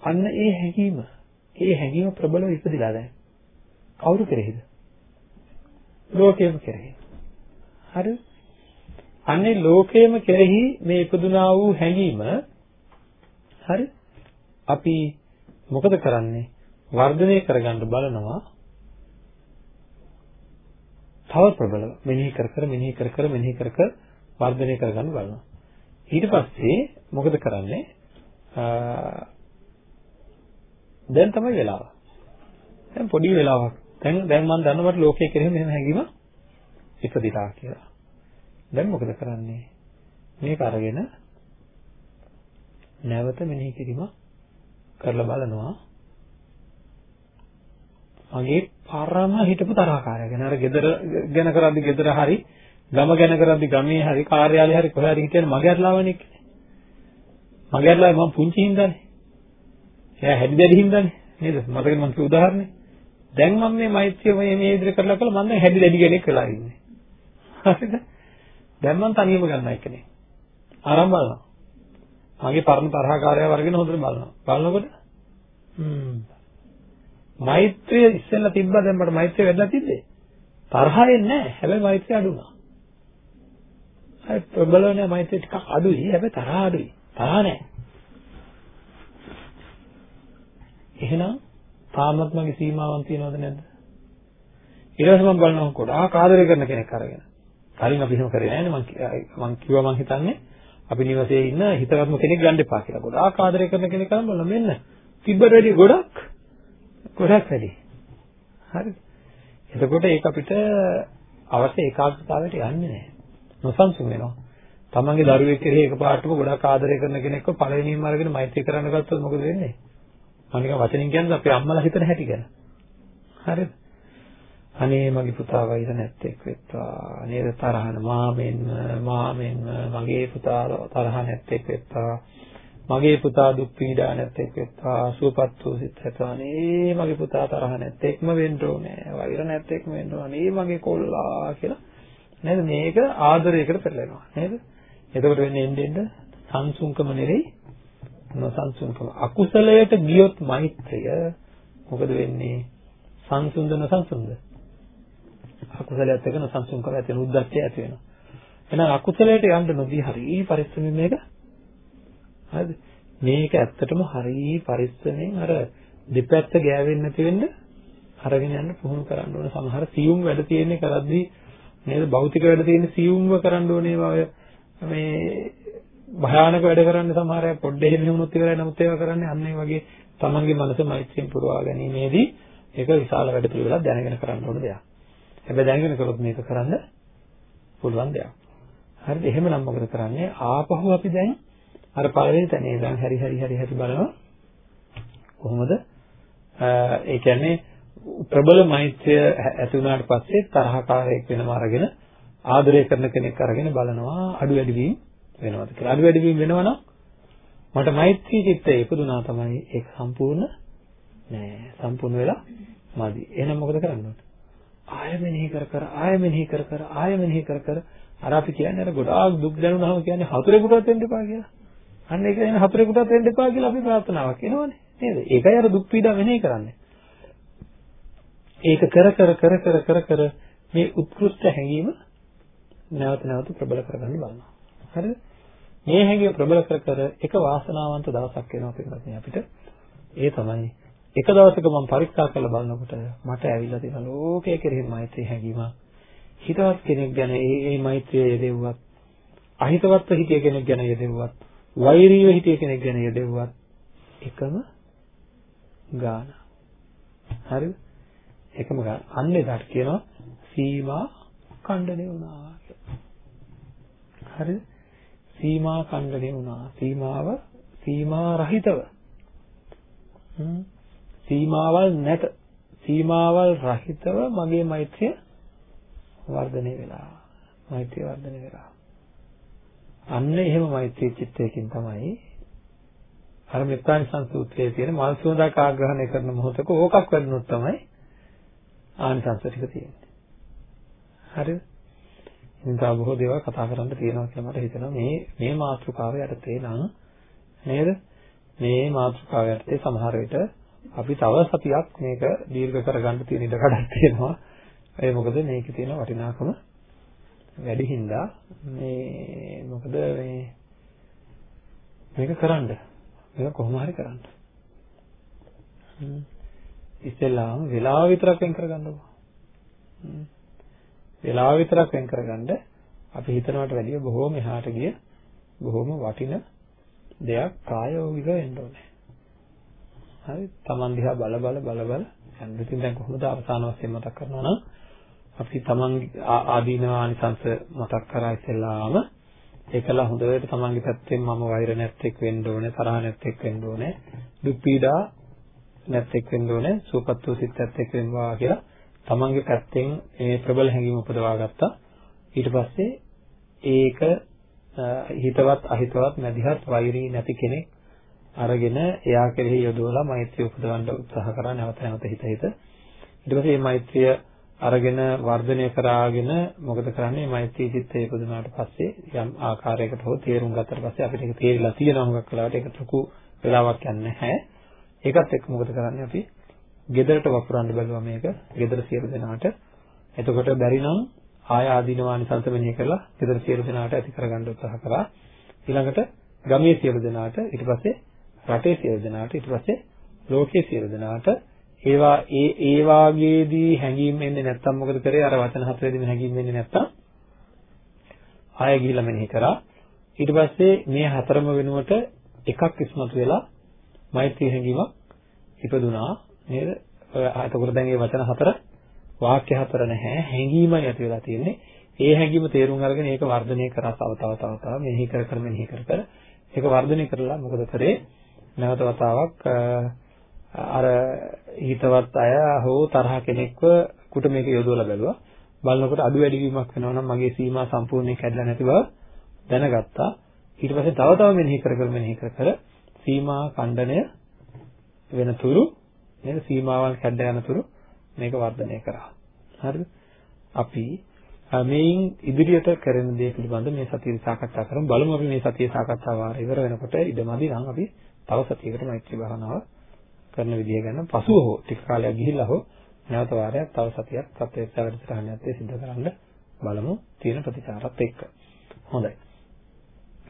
අන්න ඒ හැඟීම ඒ හැඟීම ප්‍රබලව ඉපදිලා දැන් කවුරු කෙරෙහිද ලෝකයේම කෙරෙහි හරි? අන්නේ ලෝකයේම කෙරෙහි මේ ඉපදුනා වූ හැඟීම හරි? අපි මොකද කරන්නේ? වර්ධනය කරගන්න බලනවා. තව ප්‍රබලව මෙනෙහි කර කර මෙනෙහි කර කර මෙනෙහි කර කර වර්ධනය කරගන්න බලනවා. ඊට පස්සේ මොකද කරන්නේ? දැන් තමයි වෙලාව. දැන් පොඩි වෙලාවක්. දැන් දැන් මම දන්නවට ලෝකයේ කෙරෙහි මෙහෙම හැඟීම ඉපදිලා කියලා. දැන් මොකද කරන්නේ? මේක අරගෙන නැවත මෙනෙහි කිරීම කරලා බලනවා. මගේ පරම හිටපු තරහකාරය ගැන අර ගෙදර ගැන කරද්දි ගෙදර හරි ගම ගැන කරද්දි ගමේ හරි කාර්යාලේ හරි කොහේ හරි හිටියන මගේ අරලාවනේ මගේ අරලාව මම පුංචි හින්දානේ එයා හැදි දැඩි හින්දානේ නේද? මතකද මම කිව්ව උදාහරණේ? දැන් මම මේ මෛත්‍රිය මේ මේ විදිහට කරලා කළා මම දැන් හැදි දැඩි කෙනෙක් වෙලා ඉන්නේ. හරිද? දැන් මම තනියම ගන්න එකනේ. ආරම්භ බලනවා. මගේ පරණ තරහකාරයව අරගෙන හොඳට බලනවා. බලනකොට හ්ම් මෛත්‍රිය ඉස්සෙල්ලා තිබ්බා දැන් මට මෛත්‍රිය වැඩිලා තිබ්බේ. තරහ එන්නේ නැහැ. හැබැයි මෛත්‍රිය අඩු වුණා. හරි ප්‍රබල නැහැ මෛත්‍රිය ටිකක් අඩුයි. හැබැයි තරහ අඩුයි. තරහ නැහැ. එහෙනම් තාමත් මගේ සීමාවන් තියනවද නැද්ද? ඊට පස්සේ මම බලනවා ගොඩාක් ආදරය කරන කෙනෙක් අරගෙන. කලින් අපි එහෙම කරේ නැහැ නේ මම මම කිව්වා මම හිතන්නේ අපි නිවසේ ඉන්න හිතවත්ම කෙනෙක් ගන්න එපා කියලා. ගොඩාක් ආදරය කරන කෙනෙක් කරන් බලන්න මෙන්න. තිබ්බට වැඩි ගොඩක් ගොඩක් වැඩි. හරිද? එතකොට ඒක අපිට අවශ්‍ය ඒකාග්‍රතාවයට යන්නේ නැහැ. නොසන්සුන් වෙනවා. තමන්ගේ දරුවෙක් කෙරෙහි එකපාරටම ගොඩක් ආදරය කරන කෙනෙක්ව පළවෙනිම අරගෙන මෛත්‍රී කරන්න ගත්තොත් මොකද වෙන්නේ? මම නිකන් වචනින් කියන්නේ අපේ අම්මලා හිතන හැටි ගැන. හරිද? අනේ මගේ පුතා වෛර නැත්තේක් වෙත්තා. නේද තරහන මාමෙන් මාමෙන් මගේ පුතා තරහ නැත්තේක් වෙත්තා. මගේ පුතා දුක් පීඩා නැත්තේක් වෙත්තා. සුවපත් වූ සිත ඇතවනේ මගේ පුතා තරහ නැත්තේක්ම වෙන්න ඕනේ. වෛර නැත්තේක්ම වෙන්න ඕනේ. මගේ කොල්ලා කියලා නේද මේක ආදරයකට පෙරලෙනවා නේද? එතකොට වෙන්නේ එන්නේ එන්න සංසුන්කම නෙවෙයි නොසන්සුන්කම. අකුසලයට ගියොත් මෛත්‍රිය මොකද වෙන්නේ? සංසුන්ද නොසන්සුන්ද? අකුසලයට එක නොසන්සුන්කම ඇති වෙන උද්දච්චය ඇති වෙනවා. එහෙනම් අකුසලයට යන්න නොදී හරි පරිස්සමින් මේක හරිද? මේක ඇත්තටම හරි පරිස්සමෙන් අර දෙපැත්ත ගෑවෙන්නේ නැති වෙන්න අරගෙන යන්න පුහුණු කරන්න ඕන සමහර සියුම් වැඩ තියෙන්නේ කරද්දී නේද භෞතික වැඩ තියෙන්නේ සියුම්ව කරන්න ඕනේ වගේ මේ භයානක වැඩ කරන්නේ සමහර අය පොඩ්ඩ එහෙම වුණොත් ඉවරයි නමුත් ඒවා කරන්නේ අන්න ඒ වගේ තමන්ගේ මනස මෛත්‍රියෙන් පුරවා ගැනීමේදී ඒක විශාල වැඩ පිළිවෙලක් දැනගෙන කරන්න ඕන දෙයක්. හැබැයි දැනගෙන කරොත් මේක කරන්න පුළුවන් දෙයක්. හරිද? එහෙමනම් මොකද කරන්නේ? ආපහු අපි දැන් අර පළවෙනි තැනේ ඉඳන් හරි හරි හරි හරි බලනවා. කොහොමද? ඒ කියන්නේ ප්‍රබල මෛත්‍රිය ඇති වුණාට පස්සේ තරහකාරයෙක් වෙනම අරගෙන ආදරය කරන කෙනෙක් අරගෙන බලනවා අඩු වැඩි වීම වෙනවද කියලා. අඩු වැඩි වීම වෙනවනම් මට මෛත්‍රී චිත්තය ඉපදුනා තමයි ඒක සම්පූර්ණ නෑ. සම්පූර්ණ වෙලා මදි. එහෙනම් මොකද කරන්න ඕනේ? ආය මෙනෙහි කර කර ආය මෙනෙහි කර කර ආය මෙනෙහි කර කර අර අපි කියන්නේ අර ගොඩාක් දුක් දැනුනහම කියන්නේ හතුරෙකුටවත් වෙන්න එපා කියලා. අන්න ඒක කියන්නේ හතුරෙකුටවත් වෙන්න එපා කියලා අපි ප්‍රාර්ථනාවක් එනවනේ. නේද? ඒකයි අර දුක් පීඩා මෙනෙහි කරන්නේ. ඒක කර කර කර කර කර කර මේ උත්කෘෂ්ඨ හැඟීම නැවත නැවත ප්‍රබල කරගන්න බලනවා. හරිද? මේ හැඟීම ප්‍රබල කර කර එක වාසනාවන්ත දවසක් එනවා පිටුපස්සේ අපිට. ඒ තමයි එක දවසක මම පරීක්ෂා කරලා බලනකොට මට ඇවිල්ලා තියෙන ලෝකයේ කෙරෙහි මෛත්‍රී හැඟීම. හිතවත් කෙනෙක් ගැන ඒ ඒ මෛත්‍රිය යෙදෙව්වත් අහිතවත්ව හිතිය කෙනෙක් ගැන යෙදෙව්වත් වෛරීව හිතිය කෙනෙක් ගැන යෙදෙව්වත් එකම ගාන. හරිද එකම ගාන. අන්න එදාට කියනවා සීමා ඛණ්ඩණය වුණා කියලා. හරිද සීමා ඛණ්ඩණය වුණා. සීමාව සීමා රහිතව. සීමාවල් නැත. සීමාවල් රහිතව මගේ මෛත්‍රිය වර්ධනය වෙලා. මෛත්‍රිය වර්ධනය වෙලා. අන්න එහෙම මෛත්‍රී චිත්තයකින් තමයි අර මෙත්තානි සංසූත්‍රයේ තියෙන මල් සුවඳක් ආග්‍රහණය කරන මොහොතක ඕකක් වැඩනොත් තමයි ආනිසංස ටික තියෙන්නේ. හරිද? ඉතින් තව බොහෝ දේවල් කතා කරන්න තියෙනවා කියලා මට හිතෙනවා. මේ මේ මාතෘකාව යටතේ නම් නේද? මේ මාතෘකාව යටතේ සමහර විට අපි තව සතියක් මේක දීර්ඝ කරගන්න තියෙන ඉඩ කඩක් තියෙනවා. ඒ මොකද මේකේ තියෙන වටිනාකම වැඩි හින්දා මේ මොකද මේ මේක කරන්න. මේක කොහොම හරි කරන්න. ඉස්සෙල්ලාම වෙලාව විතරක් වෙන් කරගන්නකො. වෙලාව විතරක් වෙන් කරගන්න අපි හිතනවට වැඩිය බොහෝම එහාට ගිය බොහෝම වටින දෙයක් ප්‍රායෝගිකව වෙන්න ඕනේ. හරි? තමන් දිහා බල බල බල බල. යන්න. ඉතින් දැන් කොහොමද අවසාන වශයෙන් මතක් කරනවා නම් අපි තමන් ආදීනව ආනිසංස මතක් කරා ඉස්සෙල්ලාම. ඒකලා හොඳට තමන්ගේ පැත්තෙන් මම වෛර නැත්තේක් වෙන්න ඕනේ තරහ නැත්තේක් වෙන්න ඕනේ දුක් පීඩා නැත්තේක් වෙන්න ඕනේ සුවපත් වූ සිත් නැත්තේක් වෙනවා කියලා තමන්ගේ පැත්තෙන් මේ ප්‍රබල හැඟීම උපදවා ගත්තා. ඊට පස්සේ ඒක හිතවත් අහිතවත් මැදිහත් වෛරී නැති කෙනෙක් අරගෙන එයා කෙරෙහි යොදවලා මෛත්‍රිය උපදවන්න උත්සාහ කරා නැවත නැවත හිත හිත. ඊට පස්සේ මේ මෛත්‍රිය අරගෙන වර්ධනය කරාගෙන මොකද කරන්නේ? මෛත්‍රී චිත්තය ඉපදුනාට පස්සේ යම් ආකාරයකට හෝ තේරුම් ගත්තට පස්සේ අපිට ඒක තේරිලා තියෙනවා මොකක් කලාවට ඒක ලොකු වෙලාවක් යන්නේ නැහැ. ඒකත් එක්ක මොකද කරන්නේ අපි? ගෙදරට වපුරන්න බැලුවා මේක. ගෙදර සියලු දෙනාට. එතකොට බැරි නම් ආය ආදීනවානි සංත මෙනෙහි කරලා ගෙදර සියලු දෙනාට ඇති කරගන්න උත්සාහ කරා. ඊළඟට ගමේ සියලු දෙනාට. ඊට පස්සේ රටේ සියලු දෙනාට ඊට පස්සේ ලෝකයේ සියලු දෙනාට ඒවා ඒ ඒ වාගේදී හැඟීම් එන්නේ නැත්තම් මොකද කරේ අර වචන හතරේදීම හැඟීම් එන්නේ නැත්තම් ආයෙ ගිහිල්ලා මෙනෙහි කරා ඊට පස්සේ මේ හතරම වෙනුවට එකක් ඉස්මතු වෙලා මෛත්‍රී හැඟීමක් ඉපදුනා නේද? එතකොට දැන් මේ වචන හතර වාක්‍ය හතර නැහැ හැඟීමයි ඇති වෙලා තියෙන්නේ. ඒ හැඟීම තේරුම් අරගෙන ඒක වර්ධනය කරා තව තව තව තව මෙනෙහි කර කර මෙනෙහි කර කර ඒක වර්ධනය කරලා මොකද කරේ? නැවත වතාවක් අර හිතවත් අය හෝ තරහ කෙනෙක්ව කුට මේක යොදවලා බැලුවා. බලනකොට අඩු වැඩි වීමක් වෙනවා නම් මගේ සීමා සම්පූර්ණයෙන් කැඩලා නැති බව දැනගත්තා. ඊට පස්සේ තව තව මෙනෙහි කර කර මෙනෙහි කර කර සීමා ඛණ්ඩනය වෙනතුරු නේද සීමාවන් කැඩ යනතුරු මේක වර්ධනය කරා. හරිද? අපි මේන් ඉදිරියට කරන දේ පිළිබඳ මේ සතියේ සාකච්ඡා කරමු. බලමු අපි මේ සතියේ සාකච්ඡා වාරය ඉවර වෙනකොට ඉදමදි නම් අපි තව සතියකට මෛත්‍රී භාවනාව කරන විදිය ගැන පසුව හෝ ටික කාලයක් ගිහිල්ලා හෝ නැවත වාරයක් තව සතියක් ප්‍රත්‍යක්ෂ වැඩසටහනත් සිද්ධ කරන්න බලමු තියෙන ප්‍රතිචාරات එක්ක. හොඳයි.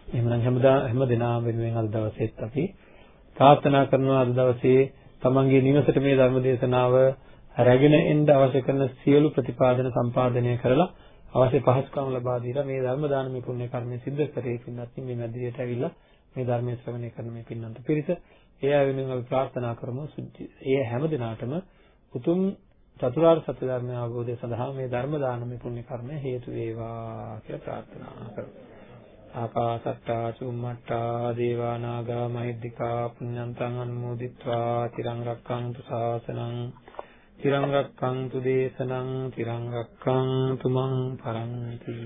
එහෙනම් හැමදා හැම දිනම වෙනුවෙන් අද දවසේත් අපි ප්‍රාර්ථනා කරනවා අද දවසේ තමන්ගේ නිවසට මේ ධර්ම දේශනාව රැගෙන එන්න අවශ්‍ය කරන සියලු ප්‍රතිපාදන සම්පාදනය කරලා අවශ්‍ය පහසුකම් ලබා දීලා මේ ධර්ම දානමය පුණ්‍ය කර්මය සිද්ධ කරේ පින්නත් මේ මැදිරියට ඇවිල්ලා මේ ධර්මයේ ශ්‍රවණය කරන මේ පින්නන්ත පිරිස. ඒ අය වෙනුවෙන් අපි ප්‍රාර්ථනා කරමු. ඒ හැම දිනාටම උතුම් චතුරාර්ය සත්‍ය ධර්මය අවබෝධය සඳහා මේ ධර්ම දානමය පුණ්‍ය කර්මය හේතු වේවා කියලා ප්‍රාර්ථනා කරමු. ආකාසට්ටා චුම්මට්ටා දේවා නාග මහිද්దికා පුඤ්ඤන්තං අනුමෝදිත්වා තිරං රක්ඛන්තු ශාසනං තිරං රක්ඛන්තු දේශනං තිරං රක්ඛන්තු මං පරන්ති.